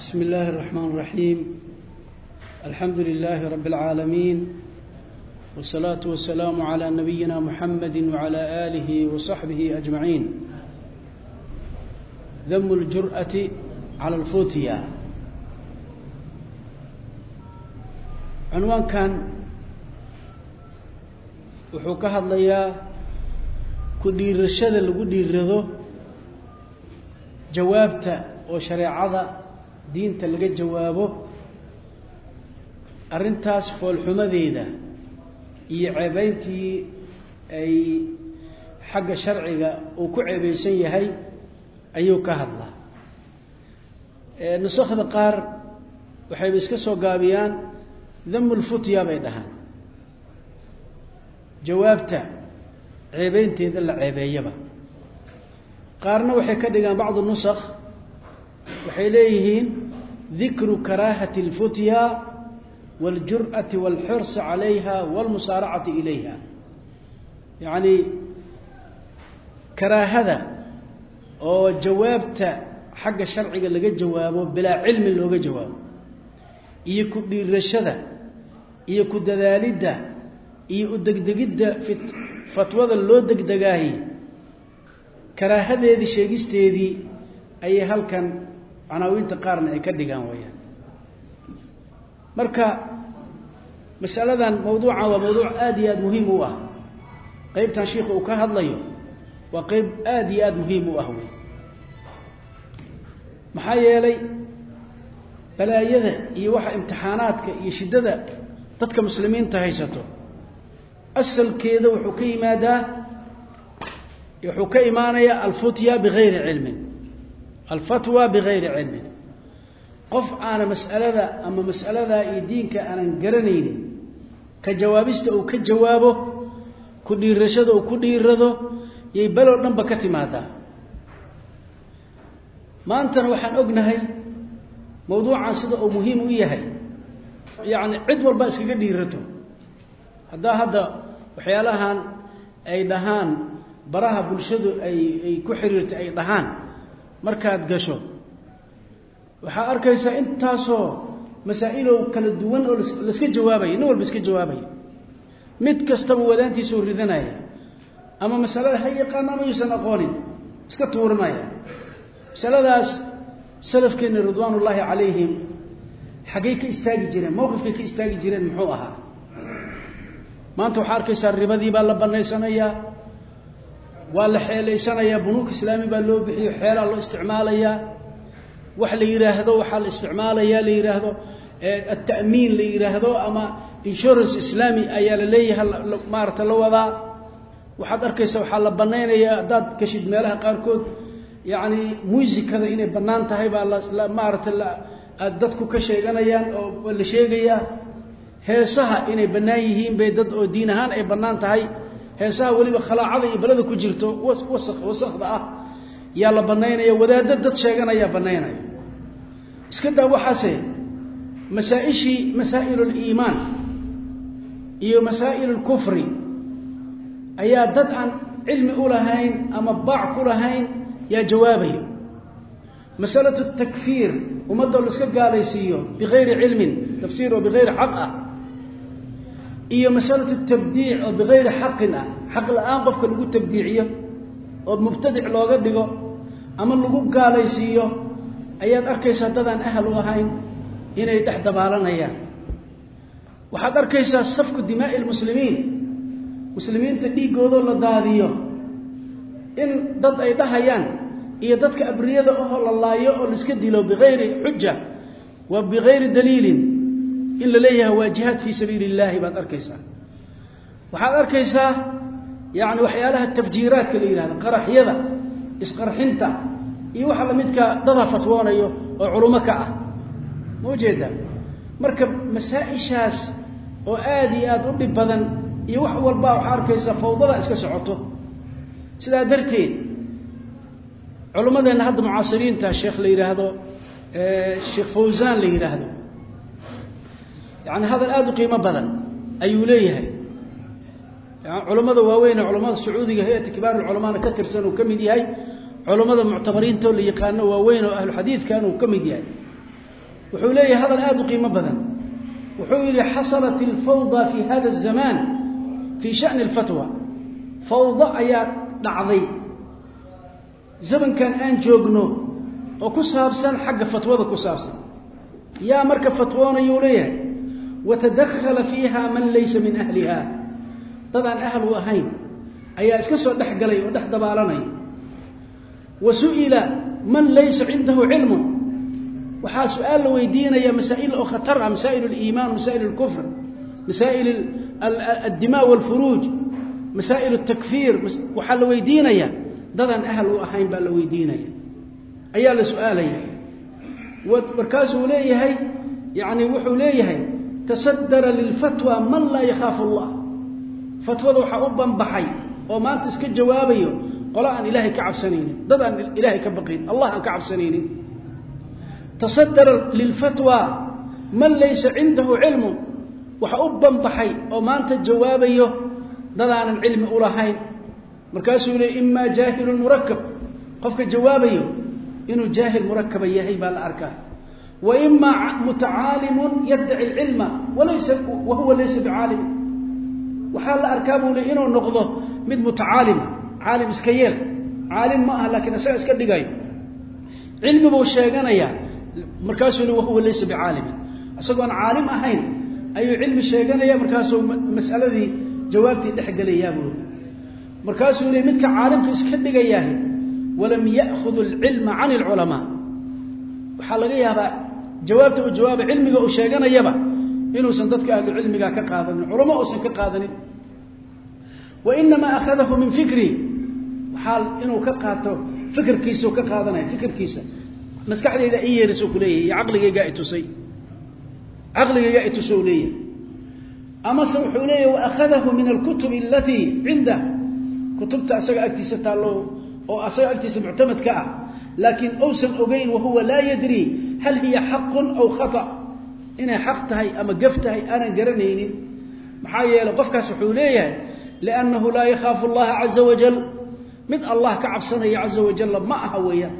بسم الله الرحمن الرحيم الحمد لله رب العالمين والصلاة والسلام على نبينا محمد وعلى آله وصحبه أجمعين ذم الجرأة على الفتيا عنوان كان wuxuu ka hadlayaa ku dhiirashada lagu dhiirado jawaabta oo shareecada diinta laga jawaabo arrintaas foolxumadeeda iyo ceebayntii ay xagga sharciga uu ku ceebaysan yahay ayuu ka hadlaa. Nusakhda qaar waxayba iska soo gaabiyaan damu lfutya bay dhahaan. Jawaabta ceebeynteeda la ceebeeyaba. Qaarna waxay ka dhigaan bacdu nusakh waxay leeyihiin dikru karaahati اlfutya wاljur'ati wاlxirsi calayha wاlmusaaracati ilayha yacni karaahada oo jawaabta xagga sharciga laga jawaabo bilaa cilmi looga jawaabo iyo ku dhiirashada iyo ku dadaalidda iyo u degdegidda fatwada loo degdegaahi karaahadeedii sheegisteedii ayay halkan canaawiinta qaarna ay ka dhigaan wayaan marka masaladan mawduucan waa mawduuc aada iyo aada muhiim u ah. Qeybtan shiikha uu ka hadlayo waa qeyb aada iyo aada muhiim u ah wey maxaa yeelay balaayada iyo waxa imtixaanaadka iyo shiddada dadka muslimiinta haysato asalkeeda wuxuu ka yimaadaa wuxuu ka imaanayaa alfutya bigayri cilmin alfatwa bigayri cilmin qof aana mas'alada ama mas'aladaa iyo diinka aanan garanaynin ka jawaabista uu ka jawaabo ku dhiirashada uu ku dhiirado yay below dhanba ka timaadaa maantana waxaan ognahay mawduucan sida uu muhiim u yahay yacni cid walba iskaga dhiirato haddaa hadda waxyaalahan ay dhahaan baraha bulshadu ay ay ku xiriirtay ay dhahaan markaad gasho waxaa arkaysaa intaasoo masaa'ilow kala duwan oo laska jawaabaya nin walba iska jawaabaya. Mid kastaba wadaantiisuu ridanaya ama masalada ha yaqaano ama yuusan aqoonin iska tuuranaya masaladaas salafkeenna ridwaan ullaahi calayhim xaggay ka istaagi jireen mowqifkay ka istaagi jireen muxuu ahaa. Maanta waxaa arkaysaa ribadii baa la banaysanayaa waa la xeelaysanayaa bunuuk islaami baa loo bixiyo xeelaa loo isticmaalayaa wax la yidhaahdo waxaa la isticmaalayaa la yidhaahdo ata'miin la yidhaahdo ama insurance islaami ayaa la leeyahay maarata la wadaa. Waxaad arkaysaa waxaa la banaynayaa haddaad gashid meelaha qaarkood yacni muusikada inay bannaan tahay baa la maarata aad dadku ka sheeganayaan oo la sheegayaa. Heesaha inay bannaan yihiin bay dad oo diin ahaan ay bannaan tahay heesaha weliba khalaacada iyo balada ku jirto wasa wasakda ah yaa la bannaynaya wadaadda dad sheeganayaa bannaynaya. Iska daa waxaase masaa-ishii masaa'il liimaan iyo masaa'il lkufri ayaa dad aan cilmi u lahayn ama baac ku lahayn yaa jawaabaya. Masalatu takfiir ummadoo la iska gaalaysiiyo bigayri cilmin tafsiir oo bigayri xaq ah iyo masalatu tabdiic oo bigayri xaqin ah. Xaq la'aan qofka lagu tabdiiciyo oo mubtadic looga dhigo ama lagu gaalaysiiyo ayaad arkaysaa dadaan ahal u ahayn inay dhex dabaalanayaan. Waxaad arkaysaa safku dimaa'i lmuslimiin muslimiinta dhiiggoodoo la daadiyo. In dad ay dhahayaan iyo dadka abriyada ahoo la laayo oo laiska dilo bigayri xuja wa bigayri daliilin in la leeyahay waa jihaad fii sabiili illaahi baad arkaysaa. Waxaad arkaysaa yacni waxyaalaha tafjiiraadka la yidhahdo qaraxyada isqarxinta iyo waxa lamidka dada fatwoonayo oo culummo ka ah. Ma marka masaa-ishaas oo aada iyo aada u dhib badan iyo wax walba waxaa arkaysaa fawdada iska socoto. Sidaa darteed culummadeenna hadda mucaasiriinta sheekh la yidhaahdo sheekh fawsaan la yidhaahdo yani hadal aada u qiimo badan ayuu leeyahay. Culammada waaweyne culammada sacuudiga hay'ata kibaar culamaana ka tirsan uu ka mid yahay culammada muctabariinto la yaqaano waaweyn oo ahluxadiidkan uu ka mid yahay. Wuxuu leeyahay hadal aada u qiimo badan. Wuxuu yihi xasalat alfawda fi hada azamaan fii shani alfatwa. Fawda ayaa dhacday zamankan aan joogno oo ku saabsan xagga fatwada ku saabsan. Yaa marka fatwoonayuu leeyahay watadakhala fiiha man laysa min ahliha dad aan ahal u ahayn ayaa iska soo dhex galay oo dhex dabaalanaya wa su'ila man laysa cindahu cilmun waxaa su'aal la weydiinayaa masaa'il oo khatar ah masaa'il aliimaan masaa'il alkufr masaa'il addimaa walfuruuj masaa'il altakfiir waxaa la weydiinaya dadaan ahal u ahayn baa la weydiinaya ayaa la su'aalaya markaasuu leeyahay yacni wuxuu leeyahay tasadara lilfatwa man laa yakhaafu allah. Fatwada waxaa u banbaxay oo maanta iska jawaabayo qolo aan ilaahay ka cabsanaynin dad aan ilaahay ka baqayn allah aan ka cabsanaynin. Tasadara lilfatwa man laysa cindahu cilmun waxa u banbaxay oo maanta jawaabayo dadaanan cilmi u lahayn. Markaasuu le imaa jaahilun murakab qofka jawaabayo inuu jaahil murakaba yahay baa la arkaa wa imaa mutacaalimun yaddaci lcilma walaysa wa huwa laysa bicaalim waxaa la arkaa buu le inuu noqdo mid mutacaalima caalim iska yeel. Caalim ma aha laakiin isaga iska dhigayo cilmi buu sheeganayaa markaasuu le wahuwa laysa bicaalimin isagoon caalim ahayn ayuu cilmi sheeganaya markaasuu mas'aladii jawaabtii dhexgelayaa buuri markaasuu le midka caalimka iska dhigayaah walam ya'khud alcilma can alculamaa waxaa laga yaabaa jawaabta uu jawaaba cilmiga uu sheeganayaba inuusan dadka ahlu cilmiga ka qaadanin culamo uusan ka qaadanin. Wa inamaa akhadahu min fikri. Waxaa inuu ka qaato fikirkiisau ka qaadanaya fikirkiisa. Maskaxdayda i yeerisoo kuleeyahay iyo caqligaygaa itusay caqligaygaa itusou leeyahay. Amase wuxuu leeyahy waakhadahu min alkutubi alatii cindah kutubta asaga agtiisa taallo oo asaga agtiisa muctamadka ah. Laakiin ousan ogeyn wahuwa laa yadri hal hiya xaqun aw khata inay xaq tahay ama gaf tahay aanan garanaynin maxaa yeeley qofkaas wuxuu leeyahay liannahu laa yakhaafu allaha caza wajal mid allah ka cabsanaya caza wajalla ma aha weeyaan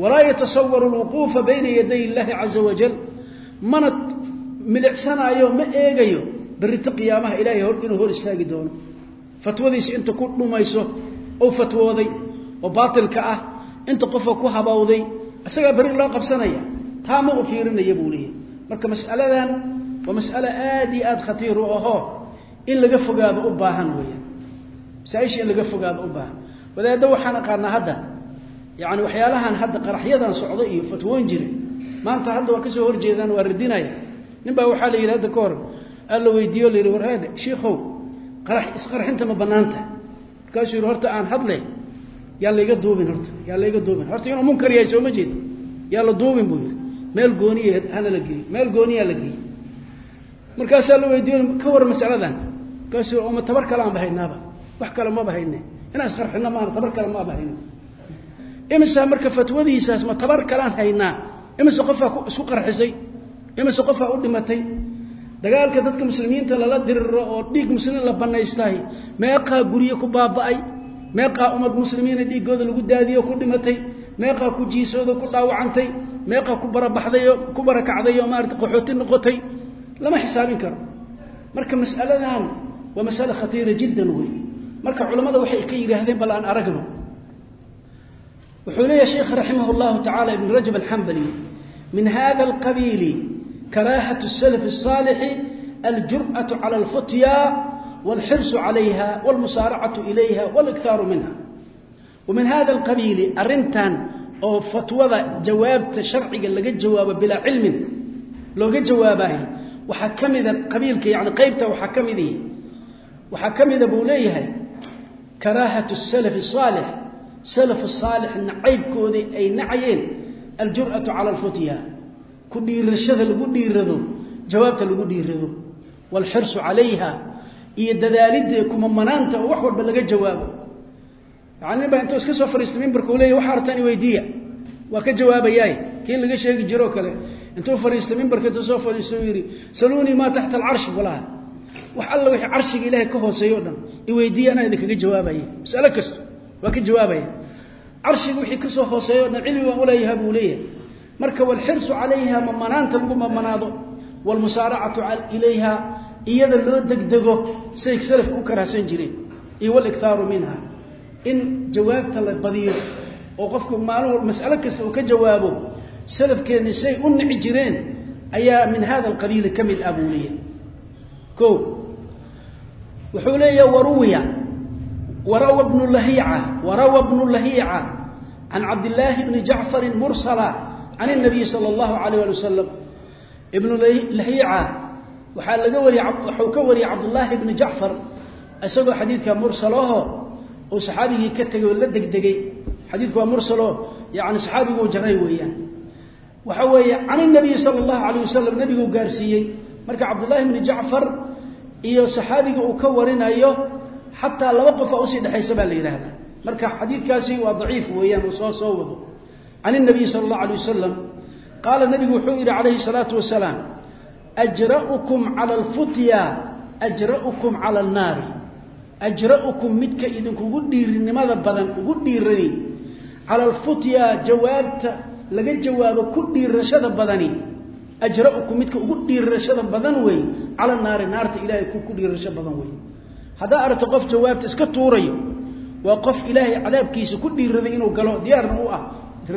walaa yatasawaru alwuquufa bayna yaday illahi caza wajal mana milicsanaayo ma eegayo berrito qiyaamaha ilaahay inuu hor istaagi doono fatwadiisa inta ku dhumayso ou fatwooday oo baatilka ah inta qofka ku habawday isagaa berri loo qabsanaya taa ma u fiirinaya buu leeyahy marka mas'aladan waa mas'alo aad iyo aad khatiir u ahoo in laga fogaado u baahan weeyaan. Masaaisha in laga fogaado u baahan. Wadaaddo waxaan aqaanaa hadda yani waxyaalahan hadda qaraxyadan socdo iyo fatwoon jire maanta hadda waa ka soo horjeedaan waa radinaya. Nin baa waxaa la yidhi hadda ka hor aa la weydiiyo la yidhi warhaade shiikow qarax isqarxinta ma banaanta markaasuu yidhi horta aan hadle yaa layga duubin horta yaa layga duubin. Horta inuu munkar yahay sooma jeed yaa la duubin buu yidhi meel gooniya hana la geeyo. Meel gooniyaa la geeyey markaasaa la weydiiyo ka war masaladan. Markaasuu oma tabar kale aan bahaynaaba wax kale maba hayne inaan isqarxino maana tabar kale maaba hayno imisa marka fatwadiisaas ma tabar kalaan haynaa? Imise qofaa isku qarxisay? Imise qofaa u dhimatay? Dagaalka dadka muslimiinta lala diriro oo dhiig muslimiin la banaystahay meeqaa gurye ku baaba'ay meeqaa ummad muslimiina dhiiggooda lagu daadiyo ku dhimatay meeqaa ku jiisooda ku dhaawacantay meeqaa ku barabaxdayo ku barakacday oo maarata qaxooti noqotay lama xisaabin karo marka mas'aladan waa masale khatiira jiddan wey marka culammada waxay ka yidhaahdeen bal aan aragno wuxuu leeyahay sheekh raximah اllahu tacala ibn rajab alxambali min hada alqabiili karaahaة الslf الصaalixi aljurأaة calى اlfutya wاlxirsu calayha wاlmusaaracaة ilayha wاliktaaru minha wamin hada alqabiili arintan oo fatwada jawaabta sharciga laga jawaabo bilaa cilmin looga jawaabahay waxaa ka mida qabiilka yani qaybta waxaa ka midi waxaa ka mida buu leeyahay karaahatu salafi saalix. Salafu saalix nacaybkoodii ay nacayeen aljur'atu cala alfutya ku dhiirashada lagu dhiirado jawaabta lagu dhiirado. Waalxirsu calayha iyo dadaalidee kumamanaanta oo wax walba laga jawaabo yani nin intuu iska soo fariistay mimbarka u leeya waxa artaan weydiiya. Waa ka jawaabayaay. Kii laga sheegi jiroo kale intuu fariistay mimbarka intuu soo fariisto yidhi saluunii maa taxta alcarshi walaha wax alla wixii carshiga ilaahay ka hooseeyo o dhan iweydiiya anaa idinkaga jawaabaya. Masalo kasto waa ka jawaabaya. Carshiga wixii ka soo hooseeyo dhan cilmi baan uleeyaha buu leeyahay. Marka walxirsu calayha mamanaanta lagu mamanaado waalmusaaracatu ilayha iyada loo degdego siday salafka u karahsan jireen iyo waliktaaru minha in jawaabta la badiyo oo qofku maalin mas'alo kasta uu ka jawaabo salafkeenni say u nici jireen ayaa min hada alqabiili ka mid ah buu leeyahay. O wuxuu leeyaha waruwiya warawa bnu lahiica warawa bnu lahiica can cabdillaahi bni jacfarin mursala can اnabiyi sala اllahu alayh ali wasalam ibnu lahiica waxaa laga wariyey waxuu ka wariyey cabdullaahi bni jacfar isagoo xadiidka mursalaho oo saxaabigii ka tegey oo la degdegay. Xadiidku waa mursalo yani saxaabigu u jaray weeyaan. Waxa weeye can inabiyi sala allahu alayh wasalam nebiguu gaarsiiyey. Marka cabdullaahi bni jacfar iyo saxaabiga uu ka warinayo xataa laba qofaa u sii dhexaysa baa la yidhaahdaa. Marka xadiidkaasi waa daciif weeyaan uu soo soo wado. Can inabiyi sala allahu alay wasalam qaala nebigu wuxuu yidhi calayhi salaatu wasalaam ajra'ukum cala alfutya ajra'ukum cala annaari ajra'ukum midka idinkugu dhiirinimada badan ugu dhiirani cala alfutya jawaabta laga jawaabo ku dhiirashada badani. Ajra'ukum midka ugu dhiirashada badan wey cala naari naarta ilaahay ku dhiirasho badan wey. Haddaa aragto qof jawaabta iska tuurayo waa qof ilaahay cadaabkiisa ku dhiiraday inuu galo diyaarna u ah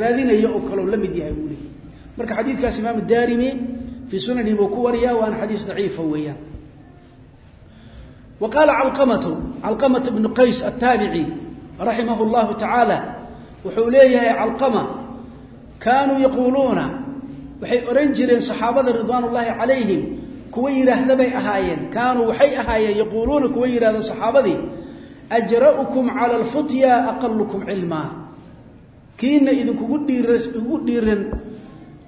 raadinayo oo kaloo la mid yahay buu leeyahy marka xadiidkaas imaamu daarimi fii sunanihi buu ku wariyaa waana xadiis daciifa weeyaan qaala calqamatu calqamatu bnu qays attaabici raximahu llahu tacaala wuxuu leeyahay calqama kaanuu yaquuluuna waxay odhan jireen saxaabada ridwaan ullaahi calayhim kuwa yidhaahda bay ahaayeen kaanuu waxay ahaayeen yaquuluuna kuwa yidhahda saxaabadii ajra'ukum cala alfutya aqalukum cilmaa kiina idinkugu dhiirugu dhiiran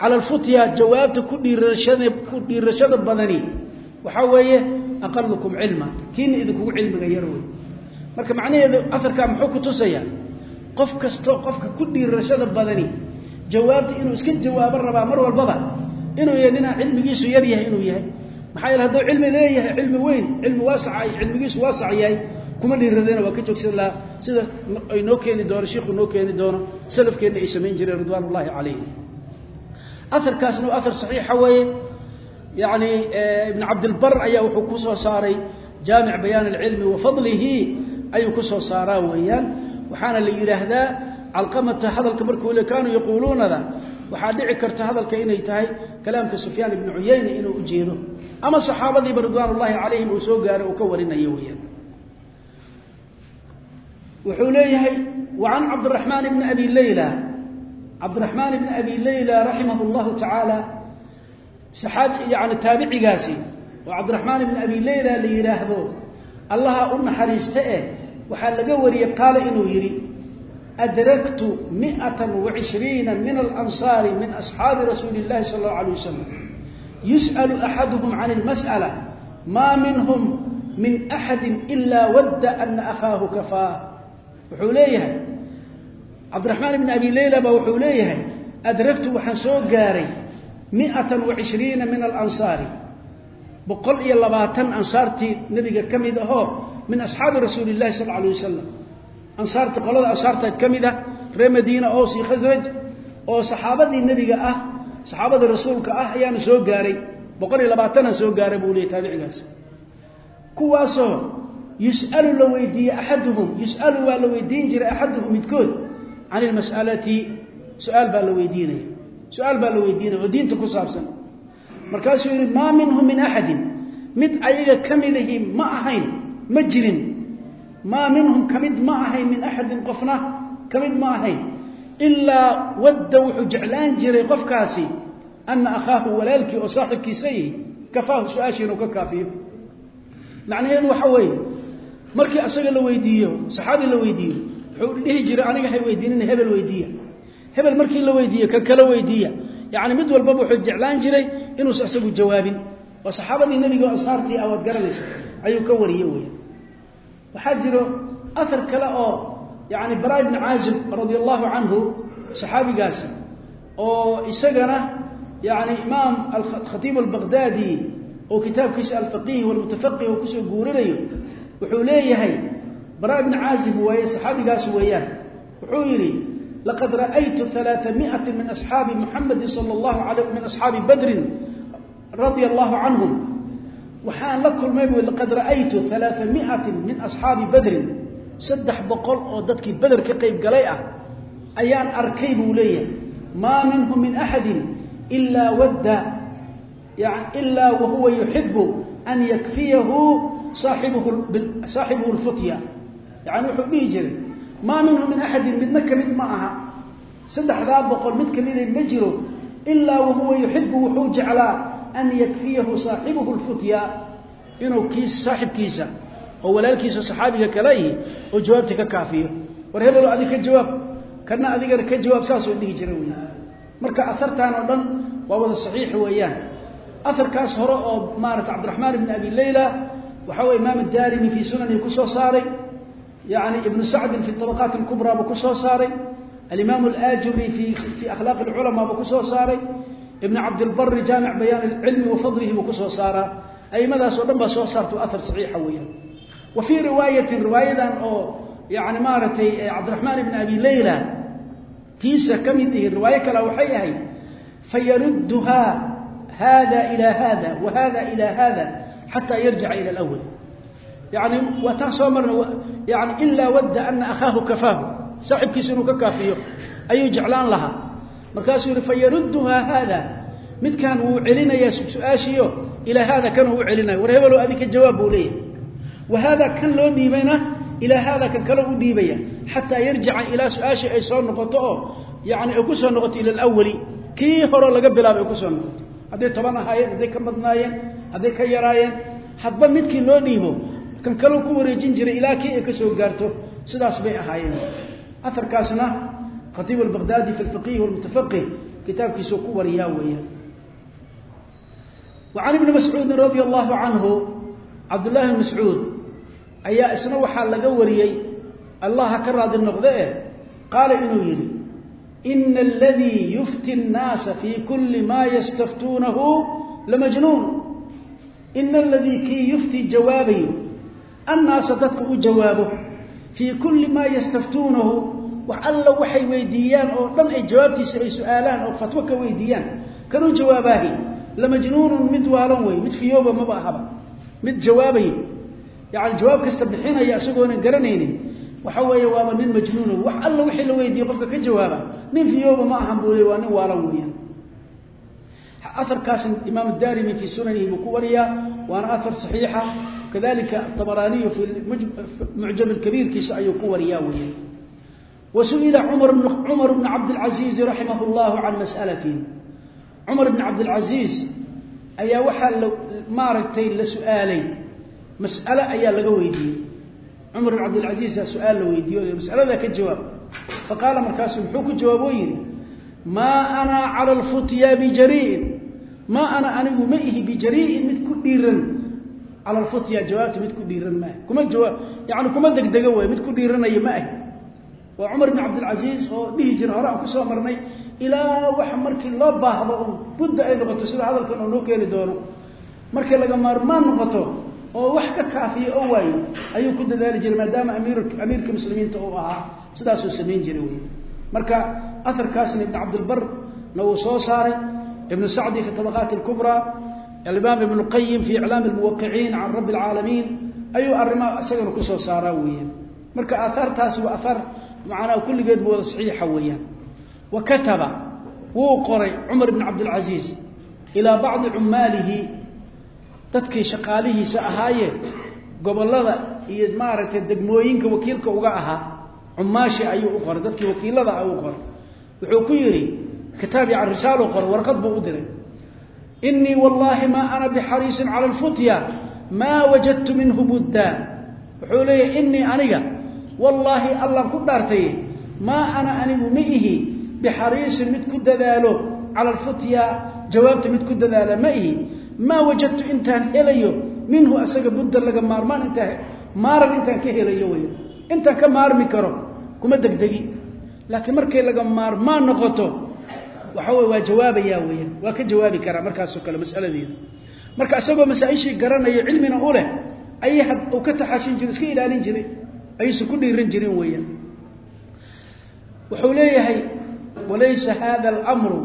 cala alfutya jawaabta ku dhiirashada badani aqalukum cilma. Kiina idinkugu cilmiga yar wey marka macnaheedu afarkaa muxuu ku tusayaa qof kasto qofka ku dhiirashada badani jawaabta inuu iska jawaabo rabaa mar walbaba inuu yahay ninaa cilmigiisu yar yahay inuu yahay. Maxaa yeele hadduu cilmi leeyahay cilmi weyn cilmi waasaca cilmigiisu waasac yahay kuma dhiiradena waa ka joogsan lahaa sida ay noo keeni doono shiiku noo keeni doono salafkeenna ay samayn jireen ridwaan ullaahi calayhim waa aar saxiixa weeye yani ibn cabdilbar ayaa wuxuu ku soo saaray jaamic bayaan alcilmi wa fadlihi ayuu ku soo saaraa weeyaan. Waxaana la yidhaahdaa calqamata hadalka markuu le kaanuu yaquuluunada waxaa dhici karta hadalka inay tahay kalaamka sufyaan ibnu cuyayna inuu ujeedo ama saxaabadiiba ridwaan calayhim uu soo gaaray uu ka warinayo weyaan wuxuu leeyahay wa cabdiraxmaan bni abi leyla cabdiraxmaan ibni abi leyla raximah llahu tacaala yani taabicigaasi oo cabdiraxmaan ibn abi leyla la yidhaahdo allaha u naxariista eh waxaa laga wariyey qaala inuu yidhi adragtu miata wacishriina min alansaari min asxaabi rasuuli illahi sala allahu alay wasalam yus'alu axaduhum can ilmas'ala maa minhum min axadin ilaa wadda ana akhaahu kafaah wuxuu leeyahay cabdiraxmaan ibn abi leyla baa wuxuu leeyahay adragtu waxaan soo gaaray miatan wacishriina min alansaari boqol iyo labaatan ansaartii nebiga ka mid ahoo min asxaabi rasuuli illahi sal alay wasalam ansaarta qolada ansaartaed ka mid ah reer madiina oos khasraj oo saxaabadii nebiga ah saxaabadii rasuulka ah ayaana soo gaaray. Boqol iyo labaatanaan soo gaaray buu leeyay taabicigaas. Kuwaasoo yus'alu la weydiiye axaduhum yus'alu waa la weydiin jiray axaduhum midkood can ilmas'alati su'aal baa la weydiinaya su'aal baa la weydiinaya oo diinta ku saabsan. Markaasuu yidhi maa minhum min axadin mid ayaga ka midahi ma ahayn ma jirin. Maa minhum ka mid ma ahayn min axadin qofna ka mid ma ahayn. Ilaa wadda wuxuu jeclaan jiray qofkaasi ana akhaahu walaalkii oo saaxibkiisa yihi kafaahu su'aashii inuu ka kaafiyo. Macnaheedu waxa weeye markii asaga la weydiiyo saxaabi la weydiiyo wuxuu dhihi jiray aniga hay weydiinina hebel weydiiya hebel markii la weydiiyo ka kala weydiiya. Yacni mid walbaba wuxuu jeclaan jiray inuusa isagu jawaabin. Waa saxaabadii nebiga ansaartii ah waad garanaysa. Ayuu ka wariye weya waxaa jiro ahar kale oo yani bara ibni caazib radia allahu canhu saxaabigaasi oo isagana yani imaam khatiib albaqdaadi oo kitaabkiisa alfaqiih walmutafaqih oo ku soo guurinayo wuxuu leeyahay bara ibni caazib waaye saxaabigaas weeyaan wuxuu yidhi laqad ra'aytu alaaamiati min asxaabi muxamadi sala allahu alay min asxaabi badrin radia allahu canhum waxaan la kulmay bu laqad ra'aytu alaaamiatin min asxaabi badrin saddex boqol oo dadkii beder ka qayb galay ah ayaan arkay buu leeyahay maa minhum min axadin ilaa wadda ilaa wahuwa yuxibu an yakfiyahu saaxibuhu lfutya yani wuxuu dhihi jiray maa minhum min axadin midna ka mid ma aha. Saddexdaa boqol mid kamida ma jiro ilaa wahuwa yuxibu wuxuu jeclaa an yakfiyahu saaxibuhu lfutya inuu kiis saaxibkiisa oo walaalkiisa saxaabiga kale ihi oo jawaabta ka kaafiyo. War hebelo adig ka jawaab kana adigana ka jawaab saasoo dhihi jira wey marka aartan oo dhan waa wada saxiix weeyaan. Aarkaas hore oo maarata cabdiraxmaan ibn abi leyla waxa wey imaam daarimi ku soo saaray yani ibnu sacdin fi abaqaat kubraa buu ku soo saaray alimaam alaajuri fii akhlaaq culamaa buu ku soo saaray ibn cabdilbari jaamic bayaan cilmi wa buu ku soo saaraa aimadaasoo dhan baa soo saarta aar saxiixa weeyaan wa fii riwaayatin riwaayadan oo yani maaragtay cabdiraxmaan ibn abi leyla tiisa ka mid ihi riwaayo kale waxay ahayd fayarudduhaa hada ilaa hada wa hada ilaa hada xataa yarjica ila alawal yani waa taa soo marna yani ilaa wadda ana akhaahu kafaahu. Saaxibkiisa inuu ka kaafiyo. Ayuu jeclaan lahaa. Markaasuu yihi fayarudduhaa haada midkan wuu celinayaa su'aashiio ilaa haada kan uu celinaya war hebelo adi ka jawaab buu leeyahay. Wa haada kan loo dhiibayna ilaa haada kan kale u dhiibaya. Xataa yarjica ilaa su'aashii ay soo noqoto oo yani ay ku soo noqoto ila alawali kii hore laga bilaaba ay ku soo noqoto. Dhiibo kan kaleu ku wareejin jiray ilaa kii ay ka soo gaarto sidaas bay ahaayeen. Aarkaasna khatiib albaqdaadi fi lfaqihi walmutafaqih kitaabkiisuu ku wariyaa weeyaan. Wa ibni mascuudin radia allahu canhu cabdullahi bn mascuud ayaa isna waxaa laga wariyey allah ka raadi noqde eh? Qaala inuu yidhi ina aladii yufti اnnaasa fii kuli maa yastaftuunahu lamajnuun. Ina aladii kii yuftii jawaabayo annaasa dadka u jawaabo fii kulli maa yastaftuunahu wax alla waxay weydiiyaan oo dhan ay jawaabtiisa ay su'aalaan oo fatwo ka weydiiyaan. Kanuu jawaabaahi lamajnuunun mid waalan wey mid fiyooba maba ahaba mid jawaabayo yani jawaab kasta bixinaya isagoonan garanaynin waxa weeye waaba nin majnuuno wax alla wixii la weydiiye qofka ka jawaaba nin fiyooba ma ahan buu le waa nin waalan weeyaan. Aarkaas imaam daarimi fii sunanihi buu ku wariyaa waana aar saxiixa kadalika abaraaniyu fi mucjam kabiirkiisa ayuu ku wariyaa weeyaan wa su'ila cumar bn cabdilcasiizi raximah llahu can mas'alatin. Cumar bn cabdilcasiis ayaa waxaa maaragtay la su'aalay. Mas'ale ayaa laga weydiiyey. Cumar bn cabdilcasiisa su'aal la weydiiye mas'aladaa ka jawaab. Faqaala markaasu muxuu ku jawaab oo yidhi maa ana cala lfutya bijariin maa ana anigu ma ihi bijarii'in mid ku dhiiran cala lfutya jawaabta mid ku dhiiran maaha kuma jawaab yani kuma degdega waay mid ku dhiiranaya ma ahi waa cumar bn cabdilcasiis oo dhihi jira hore aan ku soo marnay ilaa wax markii loo baahdo un budda ay noqoto sida hadalkan oo noo keeni doono markay laga maarmaan noqoto oo wax ka kaafiya oo waayo ayuu ku dadaali jiray maadaama amiir amiirka muslimiinta uu ahaa sidaasuu samayn jiray wey marka aharkaasna ibn cabdilbarna uu soo saaray ibnu sacdi fi tabaqaati اlkubraa alimaam ibn اlqayim fi iclaam اlmuwaqiciin can rabbi اlcaalamiin ayuu arrimaha isagana kusoo saaraa weeyaan marka aahaartaasi waa aahaar macnaha kulligeedba wada saxiixa weeyaan wa kataba wuu qoray cumar ibn cabdilcasiis ilaa bacdi cummaalihi dadkii shaqaalihiisa ahaayee gobollada iyo maaragtay degmooyinka wakiilka uga ahaa cumaashi ayuu u qoray dadkii wakiilada ah u qoray wuxuu ku yidhi kitaab yan risaalu qoray warqad buu u diray inii wallaahi maa ana bixariisin cala alfutya maa wajadtu minhu budda. Wuxuu leeyahy inii aniga wallaahi allan ku dhaartaye maa ana anigu ma ihi bixariisin mid ku dadaalo cala alfutya. Jawaabta mid ku dadaala ma ihi maa wajadtu intaan helayo minhu asaga budda laga maarmaan intaa maaran intaan ka helayo wey intaan ka maarmi karo kuma degdegi. Laakiin markay laga maarmaan noqoto waxa waa jawaabaya weya waa ka jawaabi karaa markaasoo kale masaladeeda. Marka isagoo masaaishii garanayo cilmina u leh ayay u ka taxashin jire iska ilaalin jireen ayaysan ku dhiiran jireen weyaan wuxuu leeyahay walaysa hada almru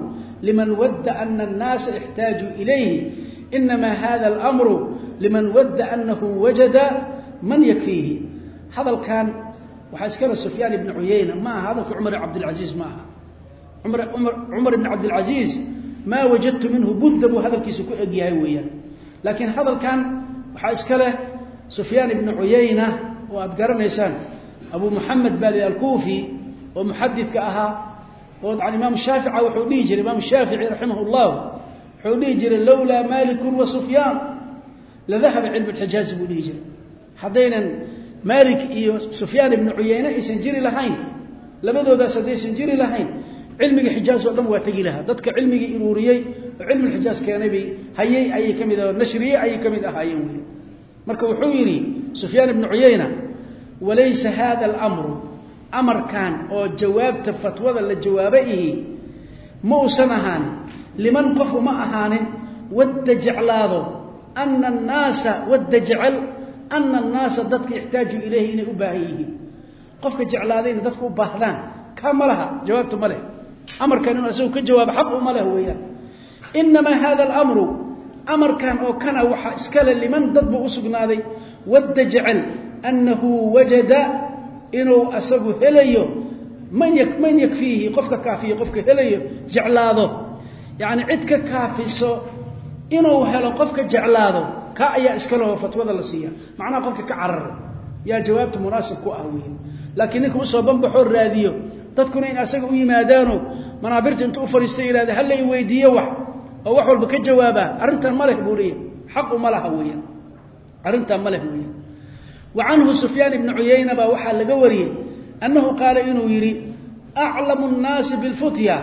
liman wadda ana annaasa ixtaaju ilayhi inamaa hada almru liman wadda anahu wajada man yakfiihi. Hadalkan waxaa iskale sufyaan ibnu cuyeyna ma aha hadalka cumar cabdilcasiis ma aha cumar ibn cabdilcaziiz maa wajadtu minhu budda buu hadalkiisa ku egyahay weeyaan. Laakiin hadalkan waxaa iska leh sufyaan ibni cuyayna oo aad garanaysaan abu muxamed bali alkuufi oo muxadidka ahaa oo imaam shaafica wuxuu dhihi jiray imaam shaafici raximah llah wuxuu dhihi jiray lowlaa malikun wa sufyaan. Ladahaba cilmu lxijaazi buu dhihi jiray. Haddaynan maalik iyo sufyaan ibnu cuyayne aysan jiri lahayn labadoodaas haddaysan jiri lahayn cilmiga xijaaz oo dhan waa tegi lahaa. Dadka cilmigii iruuriyey oo cilmi xijaaz keenay bay hayay ayay ka mid nashriyey ayay ka mid ahaayeen wey marka wuxuu yidhi sufyaan ibnu cuyayna walaysa hada alamru amarkan oo jawaabta fatwada la jawaaba ma uusan ahaanin liman qof uma ahaanin wadda jeclaado ana annaasa wadda jecel ana annaasa dadka ixtaaju ilayhi inay u baahan yihiin. Qofka jeclaaday inay dadku u baahdaan kaa ma laha jawaabta ma leh amarkan inuu isagu ka jawaabo xaq uma leh weeyaan. Inamaa hada alamru amarkan oo kana waxaa iskale liman dad buu u sugnaaday wadda jecel annahu wajada inuu asagu helayo man yakfiihi qofka kaafiyo qofka helayo jeclaado. Yacni cid ka kaafiso inuu helo qofka jeclaado ka ayaa iska leho fatwada la siiya. Macnaha qofka ka cararo yaa jawaabta munaasib ku ah dadkuna in asaga u yimaadaano manaabirta intuu u fariista ihahda hala i weydiiyo wax? Oo wax walba ka jawaabaa arrintan ma buu leeya xaqu ma laha weeyaan. Arrintan ma leh wa canhu sufyaan ibni cuyayna baa waxaa laga wariyey annahu qaala inuu yidhi aclamu nnaasi bilfutya.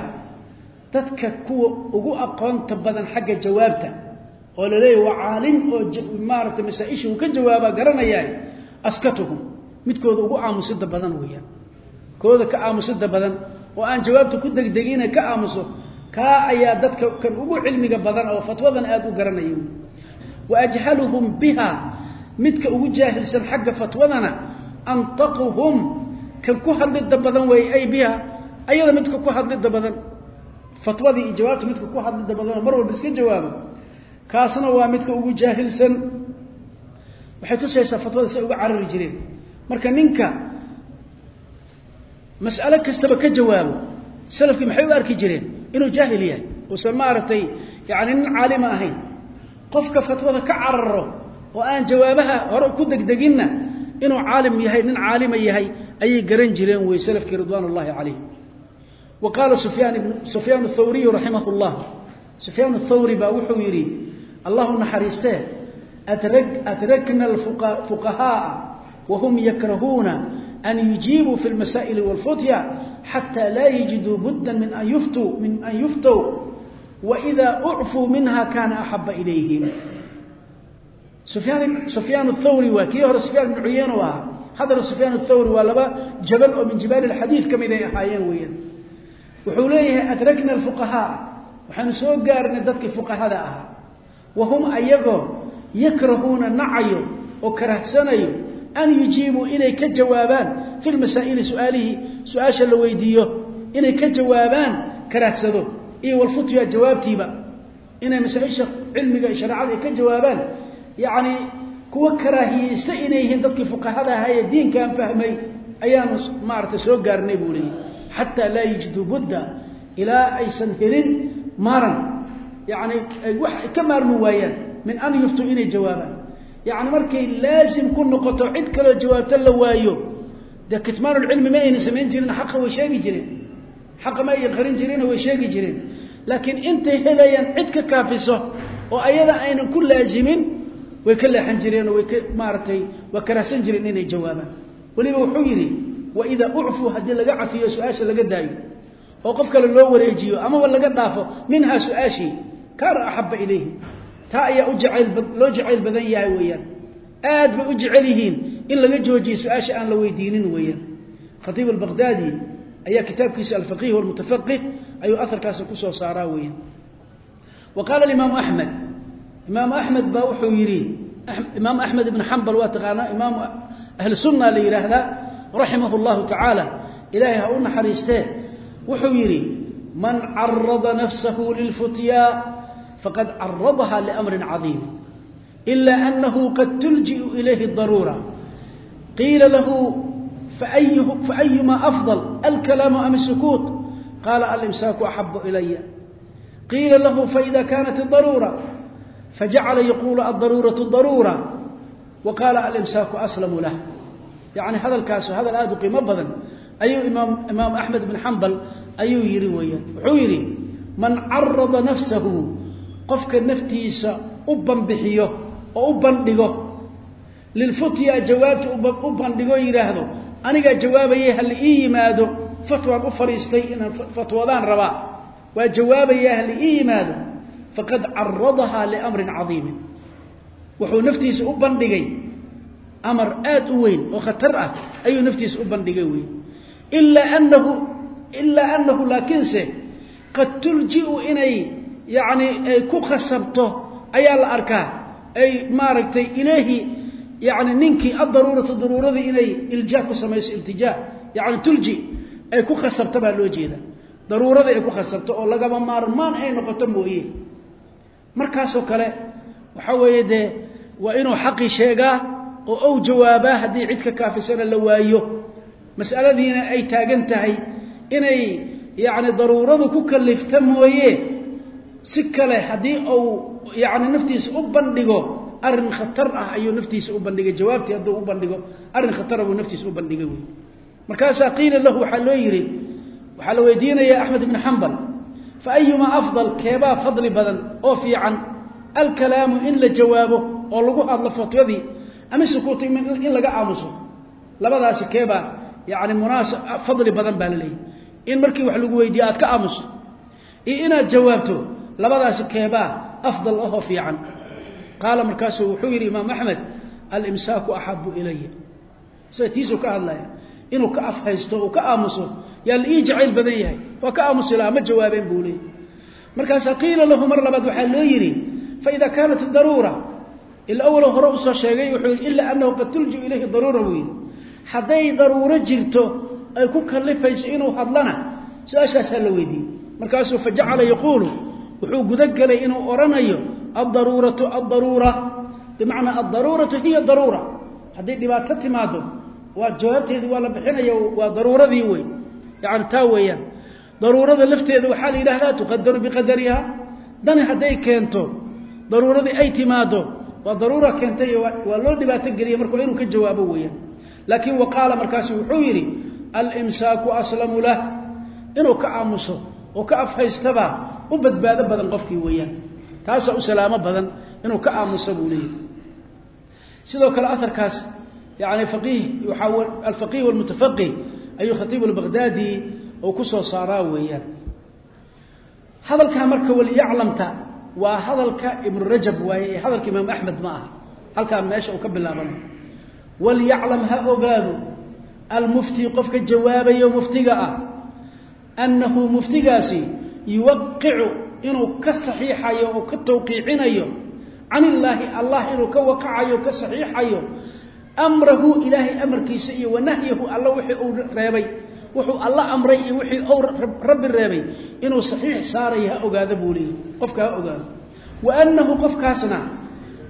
Dadka kuwa ugu aqoonta badan xagga jawaabta oo la leeyahy waa caalim oo maarata masaa-isha uu ka jawaabaa garanayaa askatuhum. Midkooda ugu aamusida badan weeyaan kooda ka aamusida badan oo aan jawaabta ku degdegina ka aamuso kaa ayaa dadka kan ugu cilmiga badan oo fatwadan aada u garanaya wa ajhaluhum biha midka ugu jaahilsan xagga fatwadana antaquhum kan ku hadlida badan weeye ay biha ayada midka ku hadlida badan fatwadii iyo jawaabta midka ku hadlida badanoo mar walba iska jawaabo kaasna waa midka ugu jaahilsan. Waxay tusaysaa fatwada si ay uga carari jireen. Marka ninka mas'alo kastaba ka jawaabo salafkii maxay u arki jireen inuu jaahil yahay? Uusan maaragtay yani nin caalima ahayn qofka fatwada ka cararo oo aan jawaabaha hore ku degdeginna inuu caalim yahay nin caalima yahay ayay garan jireen wey salafkii ridwaan ullahi calayh wa qaala sufyaan sufyaan athawriyu raximah llah sufyaan athawri baa wuxuu yidhi allahu naxariistee adrakna fuqahaaa wahum yakrahuuna an yujiibuu fi lmasaa'ili wاlfutya xataa laa yajiduu budda min an yuftuu min an yuftow waإida ucfuu minha kana axaba ilayhim sufyaan sufyaan athawri waa kii hore sufyaan ibn cuyeen u ahaa haddana sufyaan athawri waa laba jabal oo min jibaali اlxadiid ka mid ay ahaayeen weeyaan wuxuu leeyahay adrakna alfuqahaa waxaanu soo gaarnay an yujiibuu inay ka jawaabaan fi lmasaa'ili suaalihii su'aasha la weydiiyo inay ka jawaabaan karahsado iyo walfutya jawaabtiiba inay masaaisha cilmiga iyo shareecada ay ka jawaabaan. Yacni kuwa karaahiyeysta inay yihiin dadkii fuqahada ahaa ee diinkaan fahmay ayaanu maaragtay soo gaarnay buu leeyahy xataa laa yajiduu budda ilaa aysan helin maaran. Yani ay wax ka maarmi waayaan min an yuftuu inay jawaabaan yacni markay laasim ku noqoto cid kaloo jawaabta la waayo dee kitmaanulcilmi ma ayna samayn jirin xaqa way sheegi jireen. Xaqa ma ay qarin jireenoo way sheegi jireen. Laakiin intay helayaan cid ka kaafiso oo ayada aynan ku laasimin way ka leexan jireenoo way ka maaragtay waa karahsan jireen inay jawaabaan. Weliba wuxuu yidhi waidaa ucfuu haddii laga cafiyo su'aasha laga daayo. Oo qof kale loo wareejiyo amaba laga dhaafo minhaa su'aashii kaana axaba ilayhi taa ayaa u jacayl badan yahay weeyaan. Aad bay u jecel yihiin in laga joojiyo su'aasha aan la weydiinin weeyaan. Khatiib albaqdaadi ayaa kitaabkiisa alfaqih walmutafaqih ayuu aharkaasi ku soo saaraa weeyaan. Wa qaala imaamu axmed imaamu axmed baa wuxuu yidhi imaamu axmed ibn xambal waa taqaanaa imaamu sunna la yidhaahdaa raximah llahu tacaala ilaahay ha u naxariistee wuxuu yidhi man carada nafsahu lilfutyaa faqad caradaha liamrin cadiim ila anahu qad tulji'u ilayhi daruura qiila lahu faayuma afdal alkalaamu am isukuut qaala alimsaaku axabu ilaya qiila lahu faida kaanat daruura fajacala yaquulu addaruuratu daruura wa qaala alimsaaku aslamu lah yani hadalkaas hadal aada u qiimo badan ayuu imaam axmed bin xambal ayuu yii weyaan wuxuu yidhi man carada nafsahu qofka naftiisa u banbixiyo oo u bandhigo. Lilfutya jawaabta u bandhigo yidhaahdo anigaa jawaabayay hala ii yimaado fatwaan u fadhiistay inaan fatwadaan rabaa. Waa jawaabayaa hala ii yimaado faqad caradahaa liamrin cadiimin. Wuxuu naftiisa u bandhigay amar aad u weyn oo khatar ah ayuu naftiisa u bandhigay wey ilaa anahu ilaa anahu laakiinse qad tulji'u inay yacni ay ku khasabto ayaa la arkaa. Ay maaragtay ilaahi yani ninkii adaruuratu daruuradii inay iljaa ku samayso iltijaa yani tulji ay ku khasabto baa loo jeeda daruuradii ay ku khasabto oo lagaba maarmaan ay noqoto mooye. Markaasoo kale waxaa weeye dee waa inuu xaqii sheegaa oo ou jawaabaa haddii cid ka kaafisana la waayo. Mas'aladiina ay taagan tahay inay yacni daruuradu ku kalifta mooye si kale haddii uu yacni naftiisa u bandhigo arrin khatar ah ayuu naftiisa u bandhigay. Jawaabtii hadduu u bandhigo arrin khatara buu naftiisa u bandhigay wey markaasaa qiila lahu waxaa loo yidhi waxaa la weydiinayaa axmed ibni xambal fa ayumaa afdal keebaa fadli badan oo fiican alkalaamu in la jawaabo oo lagu hadlo fatwadii ama sukuuti in laga aamuso labadaasi keebaa yani munaasa fadli badan baa la leeyahy in markii wax lagu weydiiyo aad ka aamusto iyo inaad jawaabto labadaasi keebaa afdal ahoo fiican. Qaala markaasuu wuxuu yidhi imaam axmed alimsaaku axabu ilaya isaga tiisuu ka hadlaya inuu ka afhaysto uu ka aamuso yaa la jacayl badan yahay waa ka aamusi lahaa ma jawaabeen buu leeyay markaasaa qiila lahu mar labaad waxaa loo yidhi faida kaanat daruura ila awalo hore u soo sheegay wuxuu yidhi ilaa anahu qad tuljiu ilayhi daruura buu yidhi. Hadday daruuro jirto ay ku kalifayso inuu hadlana su'aashaasaa la weydiiyey. Markaasuu fajacala yaquulu wuxuu gudagelay inuu odhanayo aldaruuratu aldaruura bimacnaa aldaruuratu hiya daruura. Hadday dhibaato timaado waa jawaabteedii waa la bixinaya waa daruuradii wey yani taa weeyaan. Daruurada lafteeda waxaa la yidhahdaa tuqadaru biqadariha. Dani hadday keento daruuradii ay timaado waa daruura keentay waa loo dhibaato geliya marka inuu ka jawaabo weeyaan. Laakiin wa qaala markaasu wuxuu yidhi alimsaaku aslamu lah. Inuu ka aamuso oo ka afhaystaba u badbaado badan qofkii weeyaan. Taasaa u salaamo badan inuu ka aamuso buu leeyahy sidoo kale aarkaas yani alfaqih walmutafaqih ayuu khatiib albaqdaadi uu ku soo saaraa weeyaan. Hadalkaa marka waliyaclamta waa hadalka ibnu rajab waaye ee hadalka imaam axmed ma aha. Halkaa meesha uu ka bilaabana walyaclam ha ogaado almufti qofka jawaabayo muftiga ah annahu muftigaasi yuwaqicu inuu ka saxiixayo oo ka tawqiicinayo can illaahi allah inuu ka waqacayo ka saxiixayo amrahu ilaahay amarkiisa iyo wanahyahu alla wixii uu reebay wuxuu alla amray iyo wixii uu rabbi reebay inuu saxiix saarayo ha ogaado buu leeyay qofka ogaado. Wa annahu qofkaasna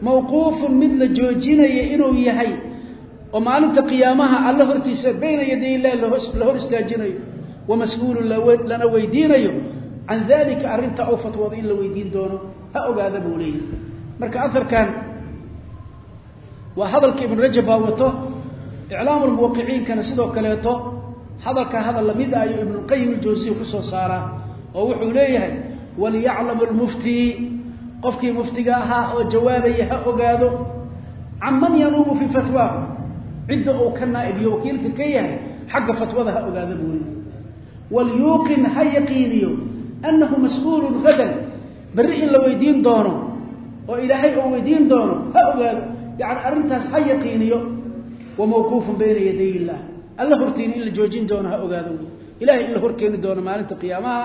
mawquufun mid la joojinaya inuu yahay oo maalinta qiyaamaha alla hortiisa bayna yaday la hor istaajinayo wamas-uulun lana weydiinayo can dalika arrintaa ou fatwooda in la weydiin doono ha ogaada buu leeyahy marka aarkan waa hadalka ibnu rajab baa wato iclaamu lmuwaqiciinkana sidoo kaleeto hadalka hadal la mid ayuu ibnuqayim aljawsiya ku soo saaraa oo wuxuu leeyahay waliyaclamu lmuftii qofkii muftiga ahaa oo jawaabaya ha ogaado can man yanuubu fii fatwaahu. Cidda uu ka naa'ibiyo wakiilka ka yahay xagga fatwada ha ogaada buu leeyahy walyuuqin ha yaqiiniyo annahu mas'uulun hadan berri in la weydiin doono oo ilaahay uu weydiin doono ha ogaado yani arrintaas ha yaqiiniyo wa mawquufun bayna yaday illah alla hortiina in la joojin doono ha ogaado ilahay in la horkeeni doono maalinta qiyaamaha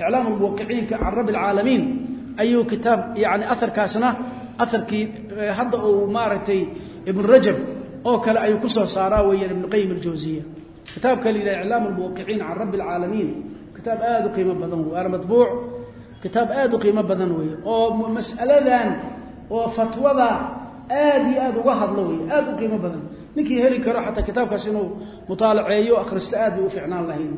iclaamu lmuwaqiciinka can rabbi alcaalamiin ayuu kitaab yani aarkaasna aarkii hadda uu maaragtay ibnu rajab oo kale ayuu ku soo saaraa weeyaan ibnu qayim aljawsiya kitaabka la yidhaha iclaam almuwaqiciin can rabbi alcaalamiin kitaab aada u qiimo badan wey waana matbuuc. Kitaab aada u qiimo badan weeye oo mas'aladan oo fatwada aada iyo aada uga hadlo wey aada u qiimo badan. Ninkii heli karo xataa kitaabkaas inuu mutaalaceeyo akhristo aad bay u ficnaan lahayn.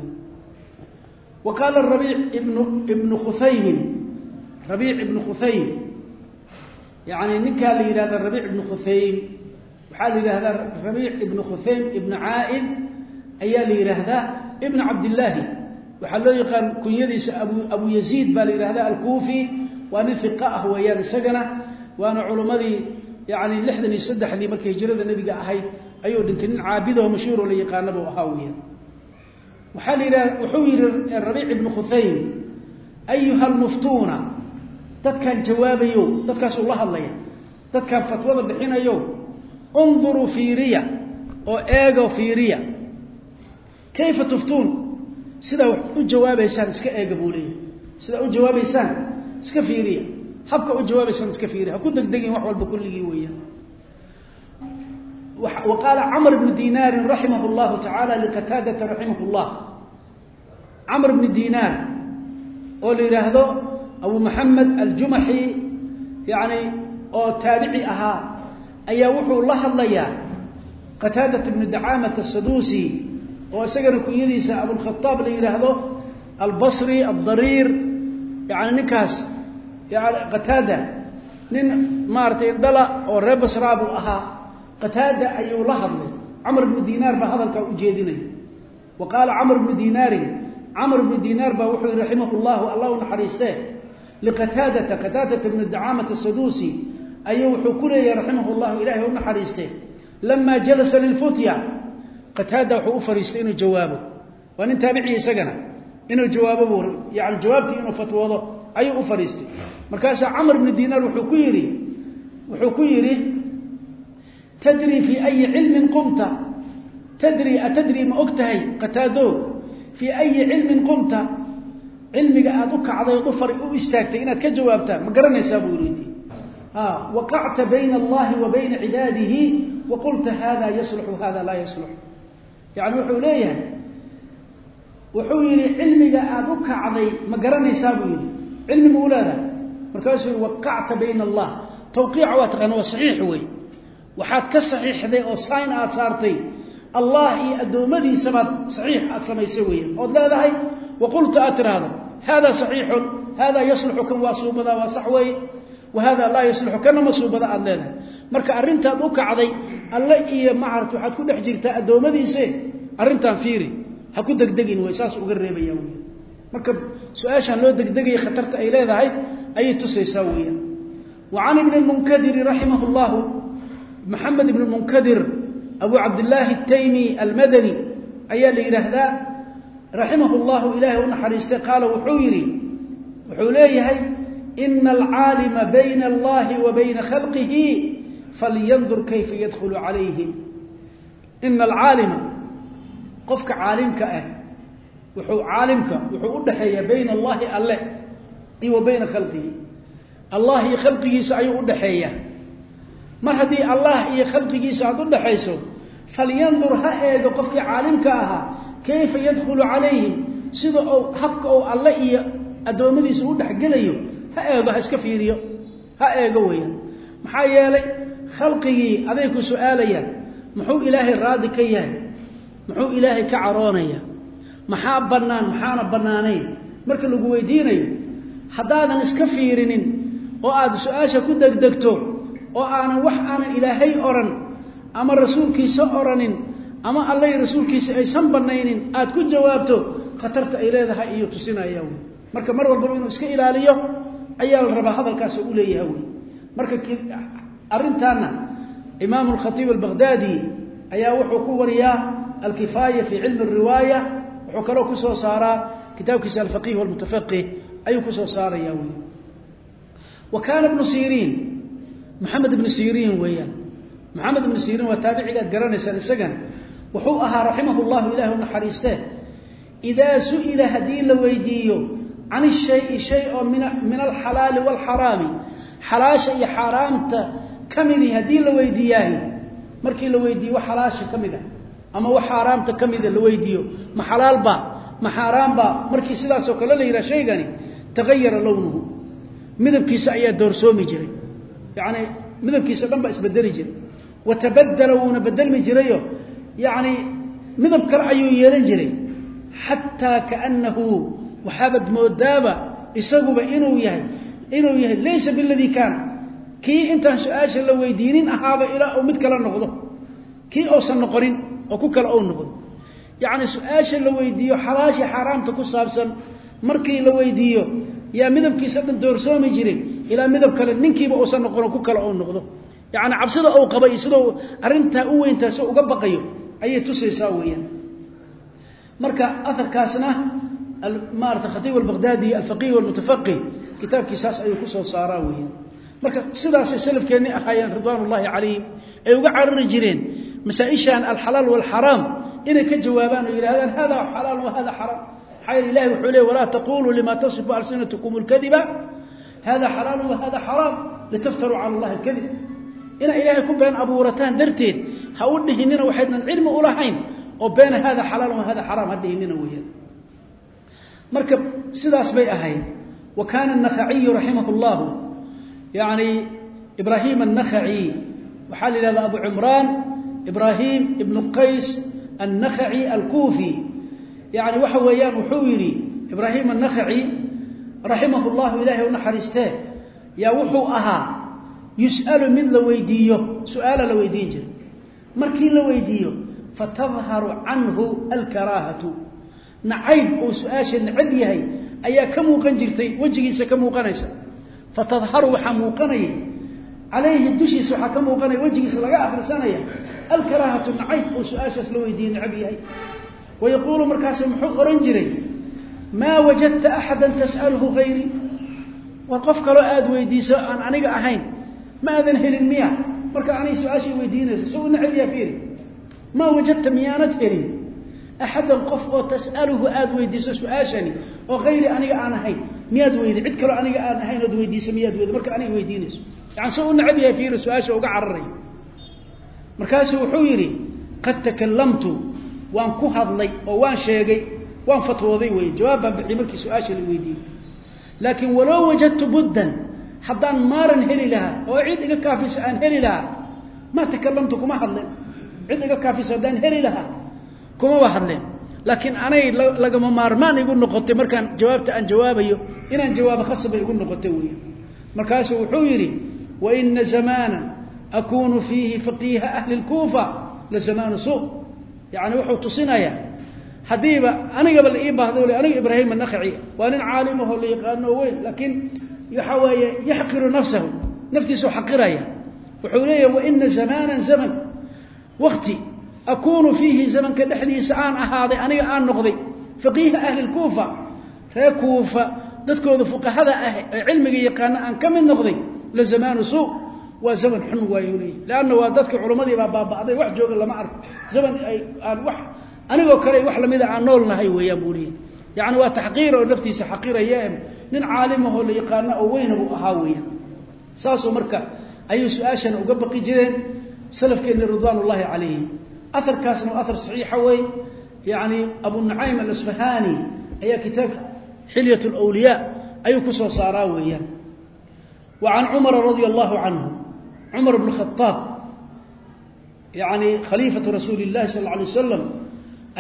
Wa qaala rabiic ibnu ibnu khufaymin rabiic ibnu khufaym yani ninkaa la yidhahda rabiic ibnu khufaym waxaa la yidhahdaa rabiic ibnu khufaym ibnu caa'id ayaa la yidhaahdaa ibn cabdillaahi waxaa loo yaqaan kunyadiisa abu yaziid baa la yidhahda alkuufi. Waa nin fiqa ah weeyaan isagana. Waana culummadii yani lixdan iyo saddexdii markay hijrada nebiga ahayd. Ayuu dhintay nin caabidoo mashhuuroo la yaqaanaba ahaa weeyaan. Waxaa la wuxuu yidhi rabiic ibnu khufaym ayuha lmuftuuna dadkaan jawaabayo dadkaasuu la hadlaya dadkaan fatwada bixinayo unduruu fiiriya oo eego fiiriya. Kayfa tuftuun sidaa wax u jawaabaysaan iska eega buu leeyahy sidaa u jawaabaysaan iska fiiriya. Habka u jawaabaysaan iska fiiriya. Ha ku degdegin wax walba kulligii weeyaan. Qaala camr bnu dinaarin raximah llahu tacaala liqataadata raximah llah camr bni dinaar oo la yidhaahdo abu maxamed aljumaxi yani oo taabici ahaa ayaa wuxuu la hadlayaa qataadat bni dacaamat asaduusi oo isagana kunyadiisa abulkhaaab la yidhaahdo albasri aldariir yani ninkaas yani qataada. Nin maaratay dhala oo reer basraa buu ahaa. Qataada ayuu la hadlay. Camr bnu dinaar baa hadalkaa u jeedinaya wa qaala camr bnu dinaarin camr bnu dinaar baa wuxuu yihi raximah llahu allah u naxariistee liqataadata qataadata bni dacaamat asaduusi ayuu wuxuu ku leeyahay raximah llahu ilahay u naxariistee lamaa jalasa lilfutya qataada wuxuu u fariistay inuu jawaabo. Waa nin taabiciya isagana. Inuu jawaabo buu yani jawaabtii inuu fatwoodo ayuu u fariistay markaasaa camr bni dinaar wuxuu ku yidhi wuxuu ku yidhi tadri fii ayi cilmin qumta. Tadri atadri ma og tahay qataado? Fii ayi cilmin qumta. Cilmiga aada u kacday ood u istaagtay inaad ka jawaabtaa ma garanaysaa buu yidhi. Waqacta bayna allahi wa bayna cibaadihi wa qulta hada yasluxu hada laa yaslux yani wuxuu leeyahay wuxuu yidhi cilmiga aada u kacday ma garanaysaa buu yidhi. Cilmi ma u leedahay markaasuu yihi waqacta bayna allah. Tawqiica waa taqaana waa saxiix wey waxaad ka saxiixday oo sayn aad saartay allah iyo addoommadiisabaad saxiix aad samaysay weeyaan. Ood leedahay? Wa qulta aad tiraahdo hada saxiixun hada yasluxu kan waa suubada waa sax weeye wa hada laa yasluxu kana ma suubada aad leedahay marka arrintaad u kacday alle iyo macarat waxaad ku dhex jirtaa addoommadiise. Arrintaan fiiri ha ku degdegin wey saas uga reebaya wey marka su'aashaan loo degdegaya khatarta ay leedahay ayay tusaysaa weeyaan. Wa can ibni lmunkadiri raximah llahu maxamed ibn munkadir abu cabdillaahi ataymi almadani ayaa la yidhaahdaa raximah llahu ilaahay u naxariistay qaala wuxuu yidhi wuxuu leeyahay ina alcaalima bayna allahi wa bayna khalqihi falyandur kayfa yadkhulu calayhim ina alcaalima qofka caalimka ah wuxuu caalimka wuxuu u dhexeeyaa bayna allahi alle iyo wa bayna khalqihi allah iyo khalqigiisa ayuu u dhexeeyaa mar haddii allah iyo khalqigiisa aada u dhexayso falyandur ha eego qofkii caalimka ahaa kayfa yadkhulu calayhim sida uu habka uu alle iyo addoommadiisa u dhexgelayo ha eego ha iska fiiriyo ha eego weeyaan maxaa yeelay khalqigii aday ku su'aalayaan muxuu ilaahay raadi ka yahay muxuu ilaahay ka caroonaya maxaa bannaan maxaana bannaanayn? Marka lagu weydiinayo haddaadan iska fiirinin oo aada su'aasha ku degdegto oo aanan wax aanan ilaahay odhan ama rasuulkiisa odhanin ama allay rasuulkiisa aysan bannaynin aada ku jawaabto khatarta ay leedahay iyo tusinaya wy marka mar walbaba inuu iska ilaaliyo ayaa la rabaa hadalkaas u leeyahay wy marka arrintaana imaamu alkhatiib albaqhdaadi ayaa wuxuu ku wariyaa alkifaaya fii cilmi ariwaaya wuxuu kaloo ku soo saaraa kitaabkiisa alfaqih walmutafaqih ayuu ku soo saaraya wy wa kaana bnu siriin maxamed ibnu siriin weeyaan. Maxamed ibnu siriin waa taabiciga garanaysaan isagana wuxuu ahaa raximah llahu ilahi u naxariistee idaa su'ila haddii la weydiiyo can ishayi shay oo min alxalaali waalxaraami xalaasha iyo xaaraamta ka midii haddii la weydiiyaahi markii la weydiiyo wax xalaasha ka mid a ama wax xaaraamta ka mida la weydiiyo ma xalaalba ma xaaraamba markii sidaasoo kale la yidhaha shaygani tagayara lownuhu midabkiisa ayaa doorsoomi jiray. Yacni midabkiisa dhan baa isbedeli jiray. Wa tabadala wuuna bedelmi jirayo. Yacni midab kale ayuu yeelan jiray. Xataa kaannahu waxaabad moodaaba isaguba inuu yahay inuu yahay laysa biladii kaana kii intaan su'aasha la weydiinin ahaaba ilaa uu mid kale noqdo. Kii uusan noqonin oo ku kale ou noqdo. Yacni su'aasha la weydiiyo xalaashii xaaraamta ku saabsan markii la weydiiyo yaa midabkiisa dhan doorsoomi jiray ilaa midab kale ninkiiba uusan noqono ku kale ou noqdo. Yacni cabsida ou qaba iyo sidau arrintaa u weyntaa uga baqayo ayay tusaysaa weeyaan. Marka aharkaasna maarata khatiib albaqdaadi alfaqih walmutafaqih kitaabkiisaas ayuu ku soo saaraa weeyaan marka sidaasay salafkeenni ahaayeen ridwaan ullaahi calayhim ay uga carari jireen masaaishan alxalaal walxaraam inay ka jawaabaan oo yidhahdaan hada xalaal wa hada xaraam maxaa yeel ilahi wuxuu leey walaa taquluu lima tasifu alsinatkum اlkadiba hada xalaalu wa hada xaraam litaftaruu cala allahi اlkadib inaa ilaahay ku been abuurataan darteed ha u dhihinina waxaydnan cilmi ulahayn oo beena hada xalaal wa hada xaraam ha dhihinina weeyaan marka sidaas bay ahayd wa kaana الnakhaciyu raximah اllahu yani ibrahim الnakhaci waxaa la yidhahda abu cimraan ibrahim ibnu qays annakhaci alkuufi yani waxa weeyaan wuxuu yidhi ibraahim annakhaci raximah llahu ilaahay u naxariistee yaa wuxuu ahaa yus'alu mid la weydiiyo. Su'aala la weydiin jiray. Markii la weydiiyo fatadharu canhu alkaraahatu. Nacayb uu su'aasha necab yahay ayaa ka muuqan jirtay wejigiisa ka muuqanaysa fatadharu waxaa muuqanaya calayhi dushiisa waxaa ka muuqanaya wejigiisa laga akhrisanaya alkaraahatu nacayb uu su'aashaas la weydiiye necab yahay. Wayaquulu markaasu muxuu ohan jiray maa wajadta axada tas'aluhu hayrii war qof kaloo aada weydiiso aan aniga ahayn ma aadan helin miya? Marka anay su'aashii weydiinayso si u necab yaa fiiri. Maa wajadta miyaanad helin? Axadan qof oo tas'aluhu aada weydiiso su'aashani oo hayri aniga aan ahayn miyaad weyday cid kaloo aniga aan ahayn ood weydiisa miyaad weyday marka aniga weydiinayso. Yani si u necab yahay fiiri su'aasha uga cararay markaasuu wuxuu yidhi qad takalamtu waan ku hadlay oo waan sheegay waan fatwooday wey jawaab baan bixiyey markii su'aasha la weydiiyey. Laakiin walow wajadtu buddan haddaan maaran heli lahaa oo cid iga kaafisa aan heli lahaa maa takalamtu kuma hadleen. Cid iga kaafisa haddaan heli lahaa kumaba hadleen. Laakiin anay lagama maarmaan igu noqotay markaan jawaabta aan jawaabayo inaan jawaabo khasabay igu noqotay wey markaasuu wuxuu yidhi waina zamaana akunu fiihi faqiiha ahli اlkuufa la zamaanu suu. Yani wuxuu tusinayaa haddiiba anigaba la ii baahdo le aniga ibraahim anakhaci waa nin caalimahoo la yaqaano weyn laakiin waxaa weeye yaxqiru nafsahu naftiisuu xaqiraya. Wuxuu leeyahy waina zamaanan zaman wakti akuunu fiihi zamanka dhexdiisa aan ahaaday aniga aan noqday faqiiha ahli lkuufa reer kuufa dadkooda fuqahada ah ee cilmiga yaqaana aan ka mid noqday la zamaanu suu waa zaman xun waayuu leeyahy leanna waa dadka culammadii baa baaba'day wax jooga lama arko. Zaman ay aan wax anigoo kale wax lamida aan nool nahay weeyaan buu leeyahy yacni waa taxqiir oo naftiisa xaqiraya nin caalimahoo la yaqaana oo weyna buu ahaa weeyaan. Saasoo marka ayay su'aashana uga baqi jireen salafkeenna ridwaan ullaahi calayhim aharkaasna waa ahar saxiixa wey yacni abu nucaym alasfahani ayaa kitaabka xilyat lwliyaa ayuu ku soo saaraa weeyaan. Wa can cumara radia allahu canhu cumar bn khaaab yani khaliifatu rasuuli اllahi sal alay wasalam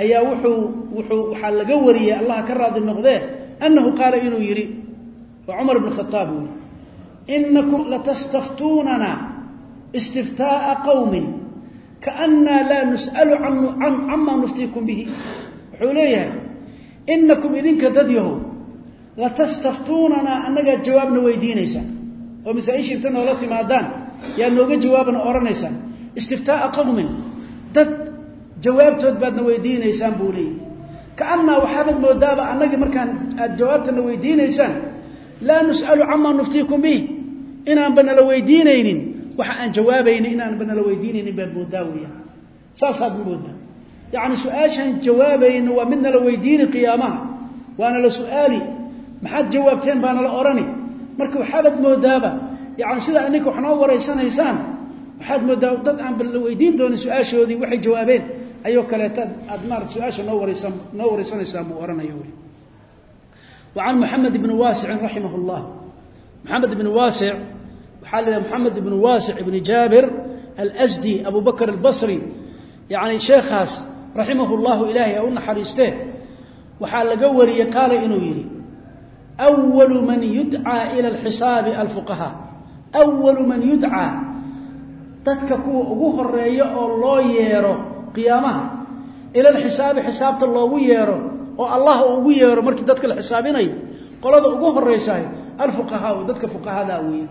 ayaa wuxuu wuxuu waxaa laga wariyey allah ka raadi noqdee annahu qaala inuu yidhi waa cumar bn khaaab yihi inakum latastaftuunana istiftaaa qowmin kaannaa laa nus'alu camaa nuftiikum bihi. Wuxuu leeyahay inakum idinka dad yahow latastaftuunanaa annagaa jawaabna weydiinaysaan oo masaa-isha inta noola timaadaan yaa nooga jawaabna odhanaysaan istiftaaa qowmin dad jawaabtood baadna weydiinaysaan buu leeyahy kaannaa waxaabad moodaaba annagii markaan aad jawaabtana weydiinaysaan laa nus'alu camaa nuftiikum bihi. Inaanba nala weydiinaynin waxa aan jawaabayni inaanba nala weydiinaynin baad moodaa weyaan saasaad moodaa. Yacni su'aashaan waa mid nala weydiini qiyaamaha. Waana la su'aali maxaad jawaabteen baa nala odhani marka waxaabad moodaaba yani sidaa ininka wax noo waraysanaysaan waxaad moodaa dad aan la weydiin doonin su'aashoodii waxay jawaabeen. Ayuu kaleeta aad maarata su'aasha noo wareysan noo wareysanaysaa buu ohanaya wy wa can moxamed waasicin raximah اllah moxamed ibni waasic waxaa la yidhaha moxamed ibni waasic ibni jaabir alsdi abu albasri. Yacni sheekhaas raximah اllahu ilaahay a u naxariistee waxaa laga wariyey qaala inuu yidhi أwalu man yudcaa ila alxisaabi alfuqahaa أwalu man yudcaa dadka kuwa ugu horreeya oo loo yeero qiyaamaha ila alxisaabi xisaabta loogu yeero oo allah ugu yeero markii dadka la xisaabinayo qolada ugu horeysaay alfuqahaa dadka fuqahadaa weya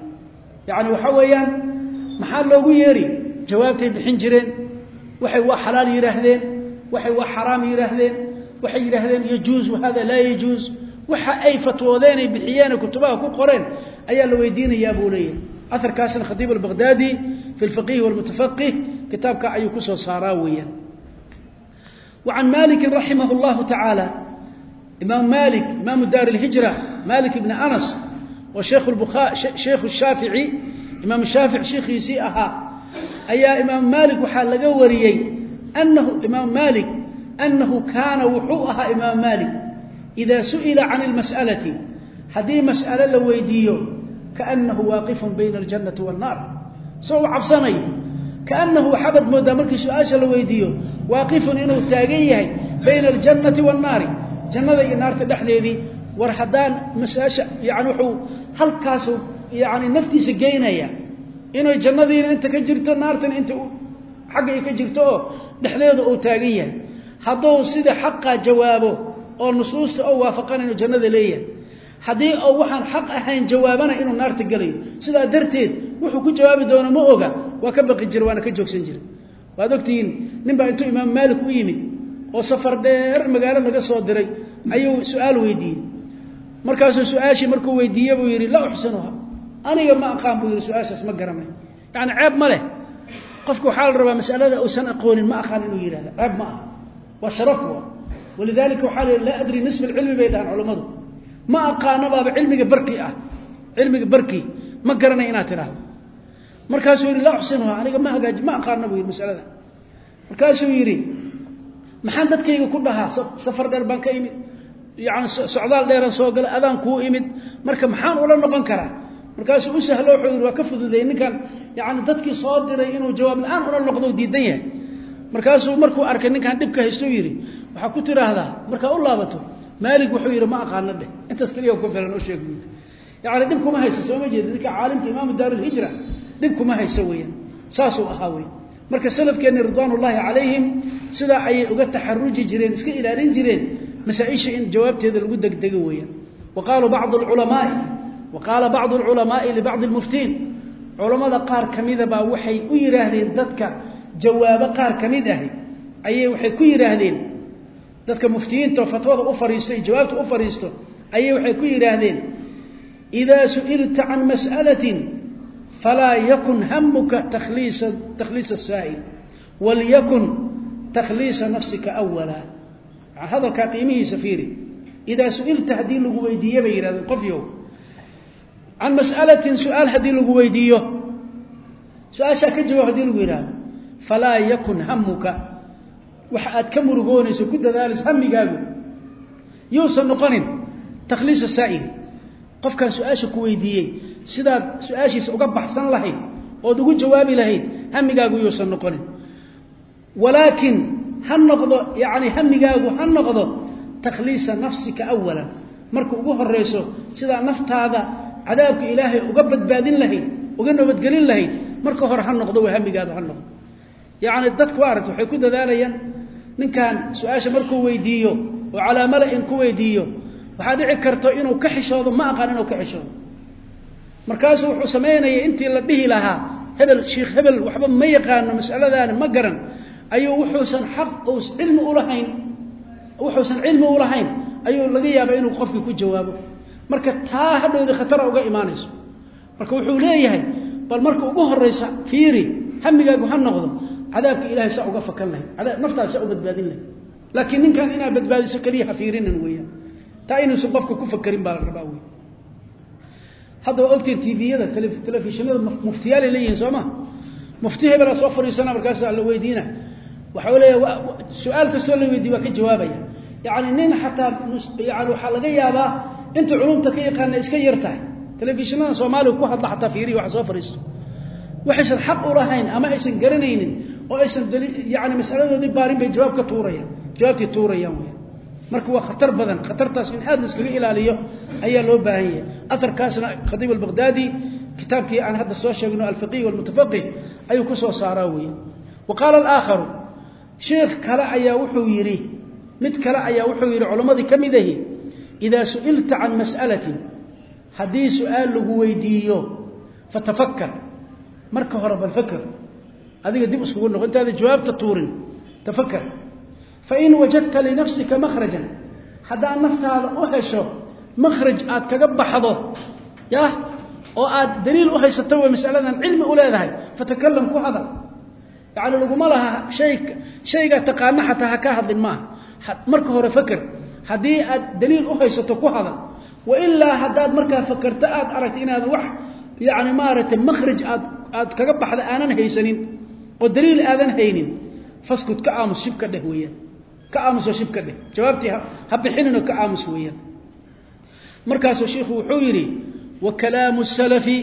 yacni waxaa weeyaan maxaa loogu yeeri jawaabtay bixin jireen waxay waa xalaal yidhaahdeen waxay waa xaraam yidhaahdeen waxay yidhaahdeen yajuuz wahada laa yajuuz waxa ay fatwoodeen ay bixiyeene kutubaha ku qoreen ayaa la weydiinayaa buu leeyahay. Aharkaasna khatiib albaqhdaadi fi lfaqihi walmutafaqih kitaabka ayuu ku soo saaraa weeyaan. Wa can malikin raximah tacaala imaam malik imaamu daar lhijra malik ibni anas oo sheikhu shaafici imaam shaafic sheikhiisii ahaa ayaa imaam malik waxaa laga wariyey anahu imaam malik anahu kaana wuxuu ahaa imaam malik ida su'ila can اlmas'alati haddii mas'ale la weydiiyo kaanahu waaqifun bayna aljannati waannaar soo u cabsanayo kaanahu waxaabad moodaa markii su'aasha la weydiiyo waaqifun inuu taagan yahay bayna aljannati waannaari jannada iyo naarta dhexdeedii war haddaan masaasha yani wuxuu halkaasu yani naftiisa geynaya inay jannadiina inta ka jirto naartana inta xagga ay ka oo nusuusta oo waafaqan inuu jannada leeyahay. Haddii oo waxaan xaq ahayn jawaabana inuu naarta gelayo. Sidaa darteed wuxuu ku jawaabi doono ma oga waa ka baqi jira waana ka joogsan jira. Waad ogtihiin nin baa intuu imaam maalik u yimid oo safar dheer magaalo laga soo diray ayuu su'aal weydiiyey. Markaasuu su'aashii markuu weydiiye buu yidhi la uxsinuha aniga ma aqaan buu yidhi su'aashaas ma garanay yacni ceeb ma leh. Qofka waxaa la rabaa masalada uusan aqoonin ma aqaan inuu yidhahda ceeb ma ah waa sharaf walidalika waxaa la laa adri nisf alcilmi bay dhahaan culammadu ma aqaano baaba cilmiga barki ah. Cilmiga barki ma garanay inaad tidhaahdo. Markaasuu yidhi laa uxsinuha aniga ma hagaaji ma aqaano buu yidhi masalada. Markaasuu yidhi maxaan dadkayga ku dhahaa? Safar dheer baan ka imid. Yani socdaal dheeran soo gala adaan kuu imid. Marka maxaan ula noqon karaa? Markaasuu u sahlo wuxuu yidhi waa ka fududay ninkan. Yani dadkii soo diray inuu jawaab la'aan ula waxaa ku tiraahdaa markaa u laabato maalig wuxuu yidhi ma aqaano dheh intaas keliya ku filan oo sheeg buui yani dhib kuma haysa sooma jeeda ninka caalimka imaamu daarilhijra dhib kuma haysa weeyaan saasuu ahaa wey marka salafkeenni ridwaan calayhim sidaa ayay uga taxaruji jireen iska ilaalin jireen masaaisha in jawaabteeda lagu degdego weeyaan. Wa qaaluu bacdu culamaai wa qaala bacdu alculamaai libacdi lmuftiin culammada qaar ka mida baa waxay u yidhaahdeen dadka jawaabo qaar ka mid ahi. Ayay waxay ku yidhaahdeen dadka muftiyiinta oo fatwada u fariisto iyo jawaabta u fariisto ayay waxay ku yidhaahdeen idaa su'ilta can mas'alatin falaa yakun hamuka takhliisa takhliisa asaa'il walyakun takhliisa nafsika awala hadalkaa qiimihiisa fiiri. Idaa su'ilta haddii lagu weydiiye bay yidhahdeen qofyow can mas'alatin su'aal haddii lagu weydiiyo. Su'aashaa ka jawaab haddii lagu yidhahdo falaa yakun hamuka waxa aad ka murugoonayso ku dadaalayso hamigaagu. Yuusan noqonin takhliisa saa'ili qofkaan su'aasha ku weydiiyey sidaad su'aashiisa uga baxsan lahayd ood ugu jawaabi lahayd hamigaagu yuusan noqonin. Walaakin ha noqdo yani hamigaagu ha noqdo takhliisa nafsika awalan marka ugu horeyso sidaa naftaada cadaabka ilaahay uga badbaadin lahayd uga nabadgelin lahayd marka hore ha noqdo wa hamigaadu ha noqdo. Yacni dadku aragta waxay ku dadaalayaan ninkan su'aasha markuu weydiiyo oo calaa mala-in ku weydiiyo waxaa dhici karto inuu ka xishoodo ma aqaan inuu ka xishoodo. Markaasuu wuxuu samaynaya intii la dhihi lahaa hebel sheikh hebel waxba ma yaqaano masaladaani ma garan. Ayuu wuxuusan xaq cilmi ulahayn wuxuusan cilmi ulahayn ayuu laga yaabaa inuu qofkii ku jawaabo. Marka taa hadhowda khatara uga imaanayso. Marka wuxuu leeyahay bal marka ugu horeysa fiiri hamigaagu ha noqdo cadaabka ilahay saa uga fakan lahayd. Adaab naftaada saa u badbaadin lahayd. Laakiin ninkan inaad badbaadiso keliya ha fiirinin weeyaan. Taa inuusan qofka ku fakarin baa la rabaa wey hadda waa ogtiin tviyada telefishinada muftiyaalay leeyihiin soo ma? Mufti hebelaa soo fadhiisana markaasa la weydiina. Waxau leeya su'aal kastoo la weydiye waa ka jawaabaya. Yani nin xataa yani waxaa laga yaabaa inta culumta ka yaqaana iska yar tahay. Telefishinada soomaaliga ku hadla xataa fiiriya waxa soo fadhiisto waxaysan xaq u lahayn ama aysan garanaynin oo aysan yani masaladoodii baarin bay jawaab ka tuurayaan. Jawaabtii tuurayaan weyaan marka waa khatar badan khatartaas in aad la iskaga ilaaliyo ayaa loo baahan yahay. Aharkaasna khadiib albaqdaadi kitaabkii aan hadda soo sheegno alfaqih walmutafaqih ayuu ku soo saaraa weya wa qaala alaakharu sheikh kale ayaa wuxuu yidhi mid kale ayaa wuxuu yidhi culammadii ka mid ahi idaa su'ilta can mas'alatin haddii su'aal lagu weydiiyo fatafakar marka hore bal fakr adiga dib iskugu noqo intaada jawaabta tuurin tafakar. Fain wajadta linafsika makhrajan haddaad naftaada u hesho makhraj aad kaga baxdo yah oo aad daliil u haysato way masaladan cilmi u leedahay fatakalam ku hadal. Yacni laguma laha hay shaygaa taqaana xataa ha ka hadlin maaha. Marka hore faker haddii aad daliil u haysato ku hadal. Wailaa haddaad markaa fakerto aad aragta inaadan wax yani maaragtay makhraj aad aad kaga baxda aanan haysanin oo daliil aadan haynin faskut ka aamus shibka dheh weeyaan. Ka aamusoo shibka dheh. Jawaabtii ha bixinino ka aamus weeyaan. Markaasuu shiikhu wuxuu yidhi wa kalaamu salafi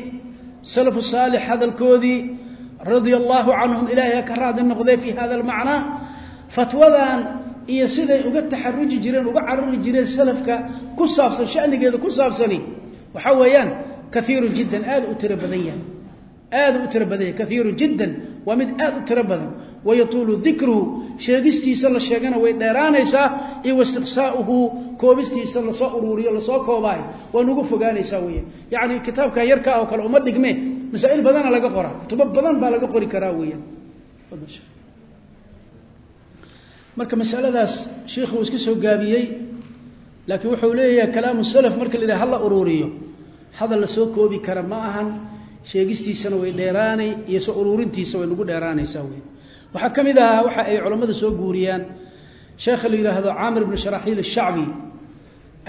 salafu saalix hadalkoodii radia allaahu canhum ilaahay ha ka raadi noqdee fii hada almacnaa fatwadan iyo siday uga taxaruji jireen uga carari jireen salafka ku saabsan shanigeeda ku saabsani waxaa weeyaan kaiiru jiddan aad u tiro badan yahay aad u tiro badan yahay kaiiru jiddan waa mid aad u tiro badan. Wayatuulu dikruhu sheegistiisa la sheegana way dheeraanaysaa iyo waistiqsaa'uhu koobistiisa la soo uruuriyo la soo koobaayo waa nugu fogaanaysaa weya yacni kitaabka yarkaa oo kale uma dhigme masaa'il badana laga qoraa kutubo badan baa laga qori karaa weeyaan marka masaladaas sheikhu uu iska soo gaabiyey laakiin wuxuu leeyahay kalaamu salaf marka la yidhaha hala uruuriyo. Hadal la soo koobi kara ma ahan sheegistiisana way dheeraanay iyo soo uruurintiisa way nagu dheeraanaysaa wey waxaa ka mid ahaa waxa ay culammadu soo guuriyaan sheekha la yidhaahdo caamir bnu sharaxiil ashacbi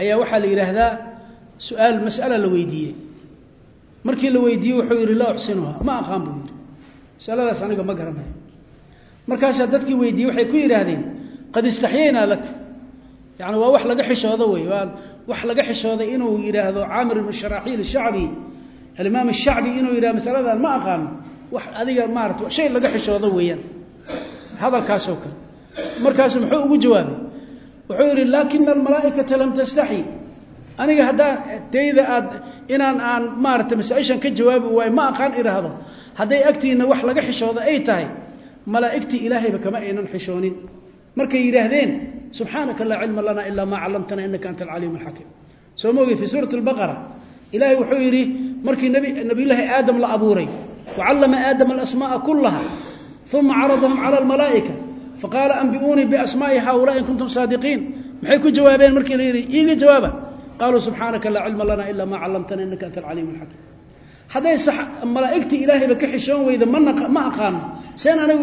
ayaa waxaa la yidhaahdaa su'aal mas'ala la weydiiyey. Markii la weydiiyey wuxuu yidhi laa uxsinuha ma aqaan buu yidhi. Masaladaas aniga ma garanayo markaasaa dadkii weydiiyey waxay ku yidhaahdeen qad istaxyaynaa lak. Yani waa wax laga xishoodo wey waa wax laga xishooday inuu yidhaahdo caamir ibnu sharaxiil ashacbi alimaam ashacbi inuu yidhahdo masaladan ma aqaano wax adiga maarata shay laga xishoodo weeyaan. Hadalkaasoo kale. Markaasu muxuu ugu jawaabay? Wuxuu yidhi laakina almalaa'ikata lam tastaxyi aniga haddaan tayda aad inaan aan maarata masaa-ishan ka jawaabi waayo ma aqaan idhaahdo hadday agtiina wax laga xishoodo ay tahay malaa'igtii ilaahayba kama aynan xishoonin. Markay yidhaahdeen subxaanaka laa cilma lana ilaa maa callamtana inaka anta alcaliim alxakiim soo moogey fii suurati albaqara ilaahay wuxuu markii nabiyullaahi aadam la abuuray wacallama aadama alasmaaa kullaha uma caradahum cala almalaa'ika faqaala anbi'uunii biasmaa'i haaulaa in kuntum saadiqiin. Maxay ku jawaabeen markii la yidhi iiga jawaaba? Qaaluu subxaanaka laa cilma lana ilaa maa callamtana inaka anta alcaliim alxakiim hadday malaa'igtii ilaahayba ka xishoon weyda ma aqaano. Seen aniga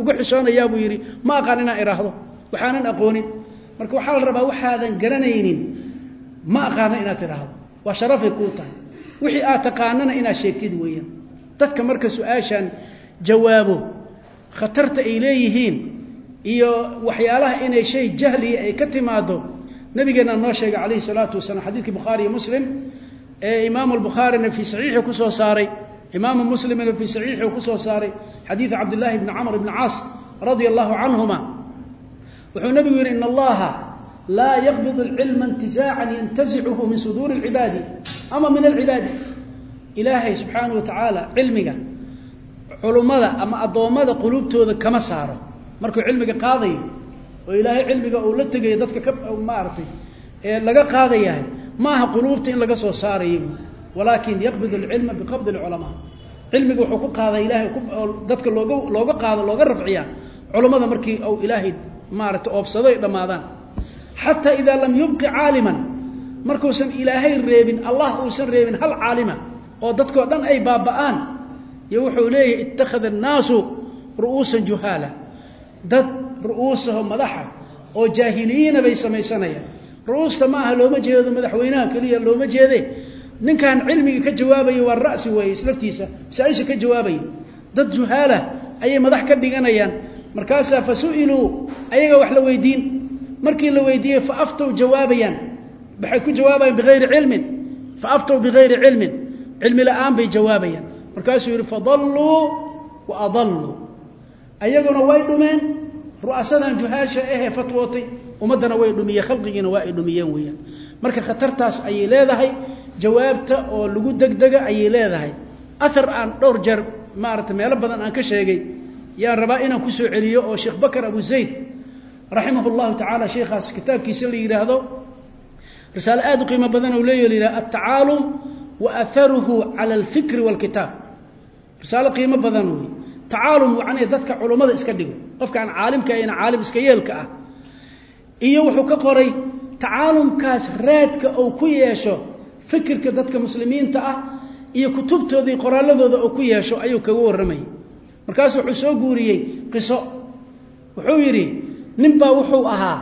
uga xishoonayaa buu yidhi ma aqaan inaan idhaahdo waxaanan aqoonin. Marka waxaa la rabaa waxaadan garanaynin ma aqaano inaad tidhaahdo waa sharafay kuu tahay wixii aad taqaanana inaad sheegtid weeyaan. Dadka marka su'aashan jawaabo khatarta ay leeyihiin iyo waxyaalaha inay shay jahliya ay ka timaado nabigeenna noo sheegay calayhi salaatu wasalaam xadiidkii bukhaari iyo muslim ee imaamu albukhaarina fii saxiixi ku soo saaray imaamu muslimina fii saxiixi ku soo saaray xadiida cabdillaahi bni camr bni caas radia allahu canhuma. Wuxuu nabigu yidhi in allaha laa yaqbid alcilma intizaacan yantazicuhu min suduuri alcibaadi ama min alcibaadi. Ilaahay subxaanahu wa tacaala cilmiga culummada ama addoommada quluubtooda kama saaro. Markuu cilmiga qaadayo oo ilaahay cilmiga uu la tegayo dadka ka maaragtay ee laga qaadayahay ma aha quluubta in laga soo saarayo. Walaakin yaqbid alcilma biqabdi alculamaa. Cilmiga wuxuu ku qaada ilaahay dadka looga looga qaado looga rafciyaa culummada markii uu ilaahay maaragtay oobsado dhammaadaan. Xataa idaa lam yubqi caaliman markuusan ilaahay reebin allah uusan reebin hal caalima oo dadkoo dhan ay baaba'aan iyo wuxuu leeyahay ittakhada annaasu ru'uusan juhaala. Dad ru'uusaho madaxa oo jaahiliyiina bay samaysanayaan. Ru'uusta ma aha looma jeedo madaxweynaha keliya looma jeede. Ninkan cilmiga ka jawaabaya waa ra'si weeye islaftiisa masaa-isha ka jawaabaya. Dad juhaala ayay madax ka dhiganayaan. Markaasaa fa ayaga wax la weydiin. Markii la weydiiyey fa aftow jawaabayaan waxay ku jawaabayaan bigayri cilmin? Fa aftow bigayri cilmin. Cilmi la'aan bay jawaabayaan. Markaasuu yidhi fadalluu wa adalluu. Ayaguna way dhumeen. Ru'asadan juhaasha ahee fatwootay ummaddana way dhumiyeen khalqigiina waa ay dhumiyeen weeyaan. Marka khatartaas ayay leedahay jawaabta oo lagu degdega ayay leedahay. Ahar aan dhowr jeer maarata meelo badan aan ka sheegay yaan rabaa inaan ku soo celiyo oo sheekh bakar abu zayd raximah llahu tacaala sheekhaas kitaabkiisa la yidhaahdo risaale aad u qiimo badan u leeyaho la yidhahdo altacaalum wa aharuhu cala alfikri waalkitaab risaalo qiimo badan wey tacaalum macnii dadka culummada iska dhigo. Qofka aan caalimka ahayna caalim iska yeelka ah. Iyo wuxuu ka qoray tacaalumkaas raadka uu ku yeesho fikirka dadka muslimiinta ah iyo kutubtooda iyo qoraalladooda uu ku yeesho ayuu kaga warramayay markaasu wuxuu soo guuriyey qiso. Wuxuu yidhi ninbaa wuxuu ahaa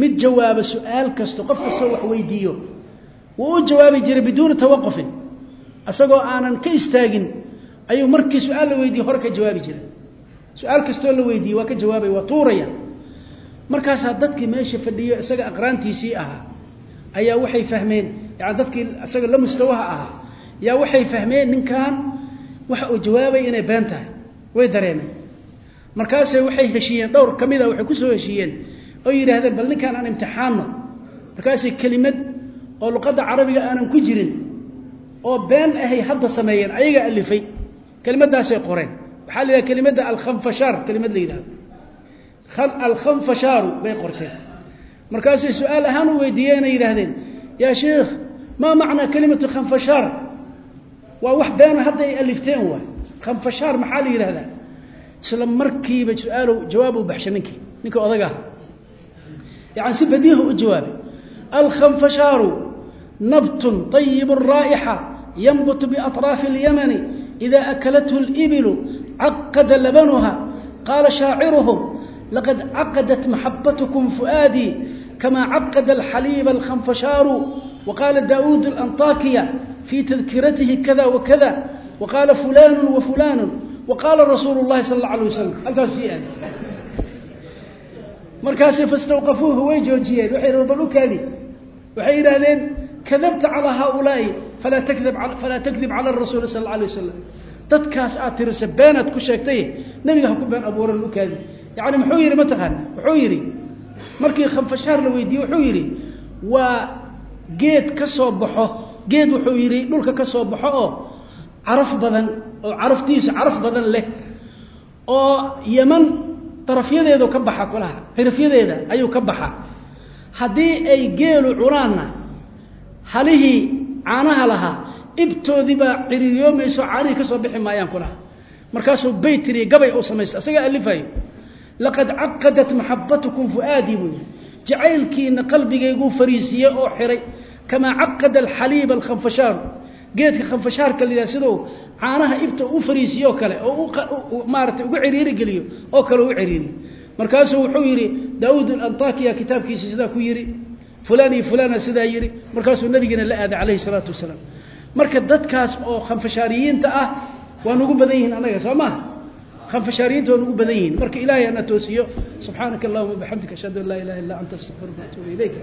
mid jawaaba su'aal kasto qof kastoo wax weydiiyo wuu u jawaabi jiray biduuni tawaqufin. Isagoo aanan ka istaagin ayuu markii su'aal la weydiiye hore ka jawaabi jiray. Su'aal kastoo la weydiiye waa ka jawaabaya waa tuuraya. Markaasaa dadkii meesha fadhiyo isaga aqraantiisii ahaa ayaa waxay fahmeen yani dadkii isaga la mustawaha ahaa yaa waxay fahmeen ninkan waxa uu jawaabay inay been tahay. Way dareemeen. Markaase waxay heshiiyeen dhowr ka mida waxay ku soo heshiiyeen oo yidhaahdeen bal ninkaan aan imtixaanno. Markaasay kelimad oo luqadda carabiga aanan ku jirin oo been ahay hadda sameeyeen ayagaa alifay. Kelimadaasay qoreen. Waxaa la yidhaha kelimadda alkhanfashaar kelimad la yidhahdo. Alkhanfashaaru bay qorteen. Markaasay su'aal ahaan u weydiiyeen yidhaahdeen yaa sheikh maa macnaa kelimatu khanfashaar? Waa wax beena hadda ay alifteen waay. Khanfashaar maxaa la yidhahdaa? Isla markiiba su'aalow jawaab u baxsha ninkii. Ninka yani si badiiha u jawaabay alkhanfashaaru nabtun طayibu raa'ixa yanbutu biaطraafi اlyamani ida akalathu اlibilu caqada labanuha qaala shaaciruhum laqad caqadat maxabatkum fu'aadii kama caqada alxaliiba alkhanfashaaru waqaala daauud اlanطakiya fii tadkiratihi kada wakada waqaala fulanu wafulanu waqaala rasuulu اllahi sal اla alay wasalam halkaas sii aadi markaasay fastawqafuuhu way joojiyeen waxay bal u kaadi. Waxay yidhaahdeen kadabta calaa haaulaa'i falaa takdib falaa takdib cala rasuuli sal alla alay wasalam dadkaas aad tirisa beenaad ku sheegtay nebiga ha ku been abuuran u kaadi. Yacni muxuu yidhi mataqaana wuxuu yidhi markii khanfashaar la weydiiyey wuxuu yidhi waa geed ka soo baxo. Geed wuxuu yidhi dhulka ka soo baxo oo caraf badan oo caraftiisu caraf badan leh oo yaman darafyadeedu ka baxa kulaha xirafyadeeda ayuu ka baxa. Haddii ay geelu cunaanna halihii caanaha lahaa ibtoodii baa ciriiriyoomayso caanihii ka soo bixi maayaan kulaha markaasuu baytiriya gabay uu samaysta isagaa alifayo laqad caqadat maxabatukum fu'aadii buu yidhi jacaylkiina qalbigayguu fariisiiyey oo xiray. Kamaa caqada alxaliiba alkhanfashaaru geedka khanfashaarka la yidhaha siduu caanaha ibta u fariisiyo oo kale oo maaratay ugu ciriiri geliyo oo kale u ciriiri markaasuu wuxuu yidhi daauud alantakiya kitaabkiisa sidaa ku yidhi fulaan iyo fulana sidaa yidhi. Markaasuu nabigeena la aaday calayhi salaatu wasalaam. Marka dadkaas oo khanfashaariyiinta ah waa nugu badan yihiin annaga soo maha khanfashaariyiinta waa nugu badan yihiin. Marka ilaahay ana toosiyo subxaanaka allahuma bixamdika ashhadu an laa ilaha illa anta astaqfiruka atuubu ilayk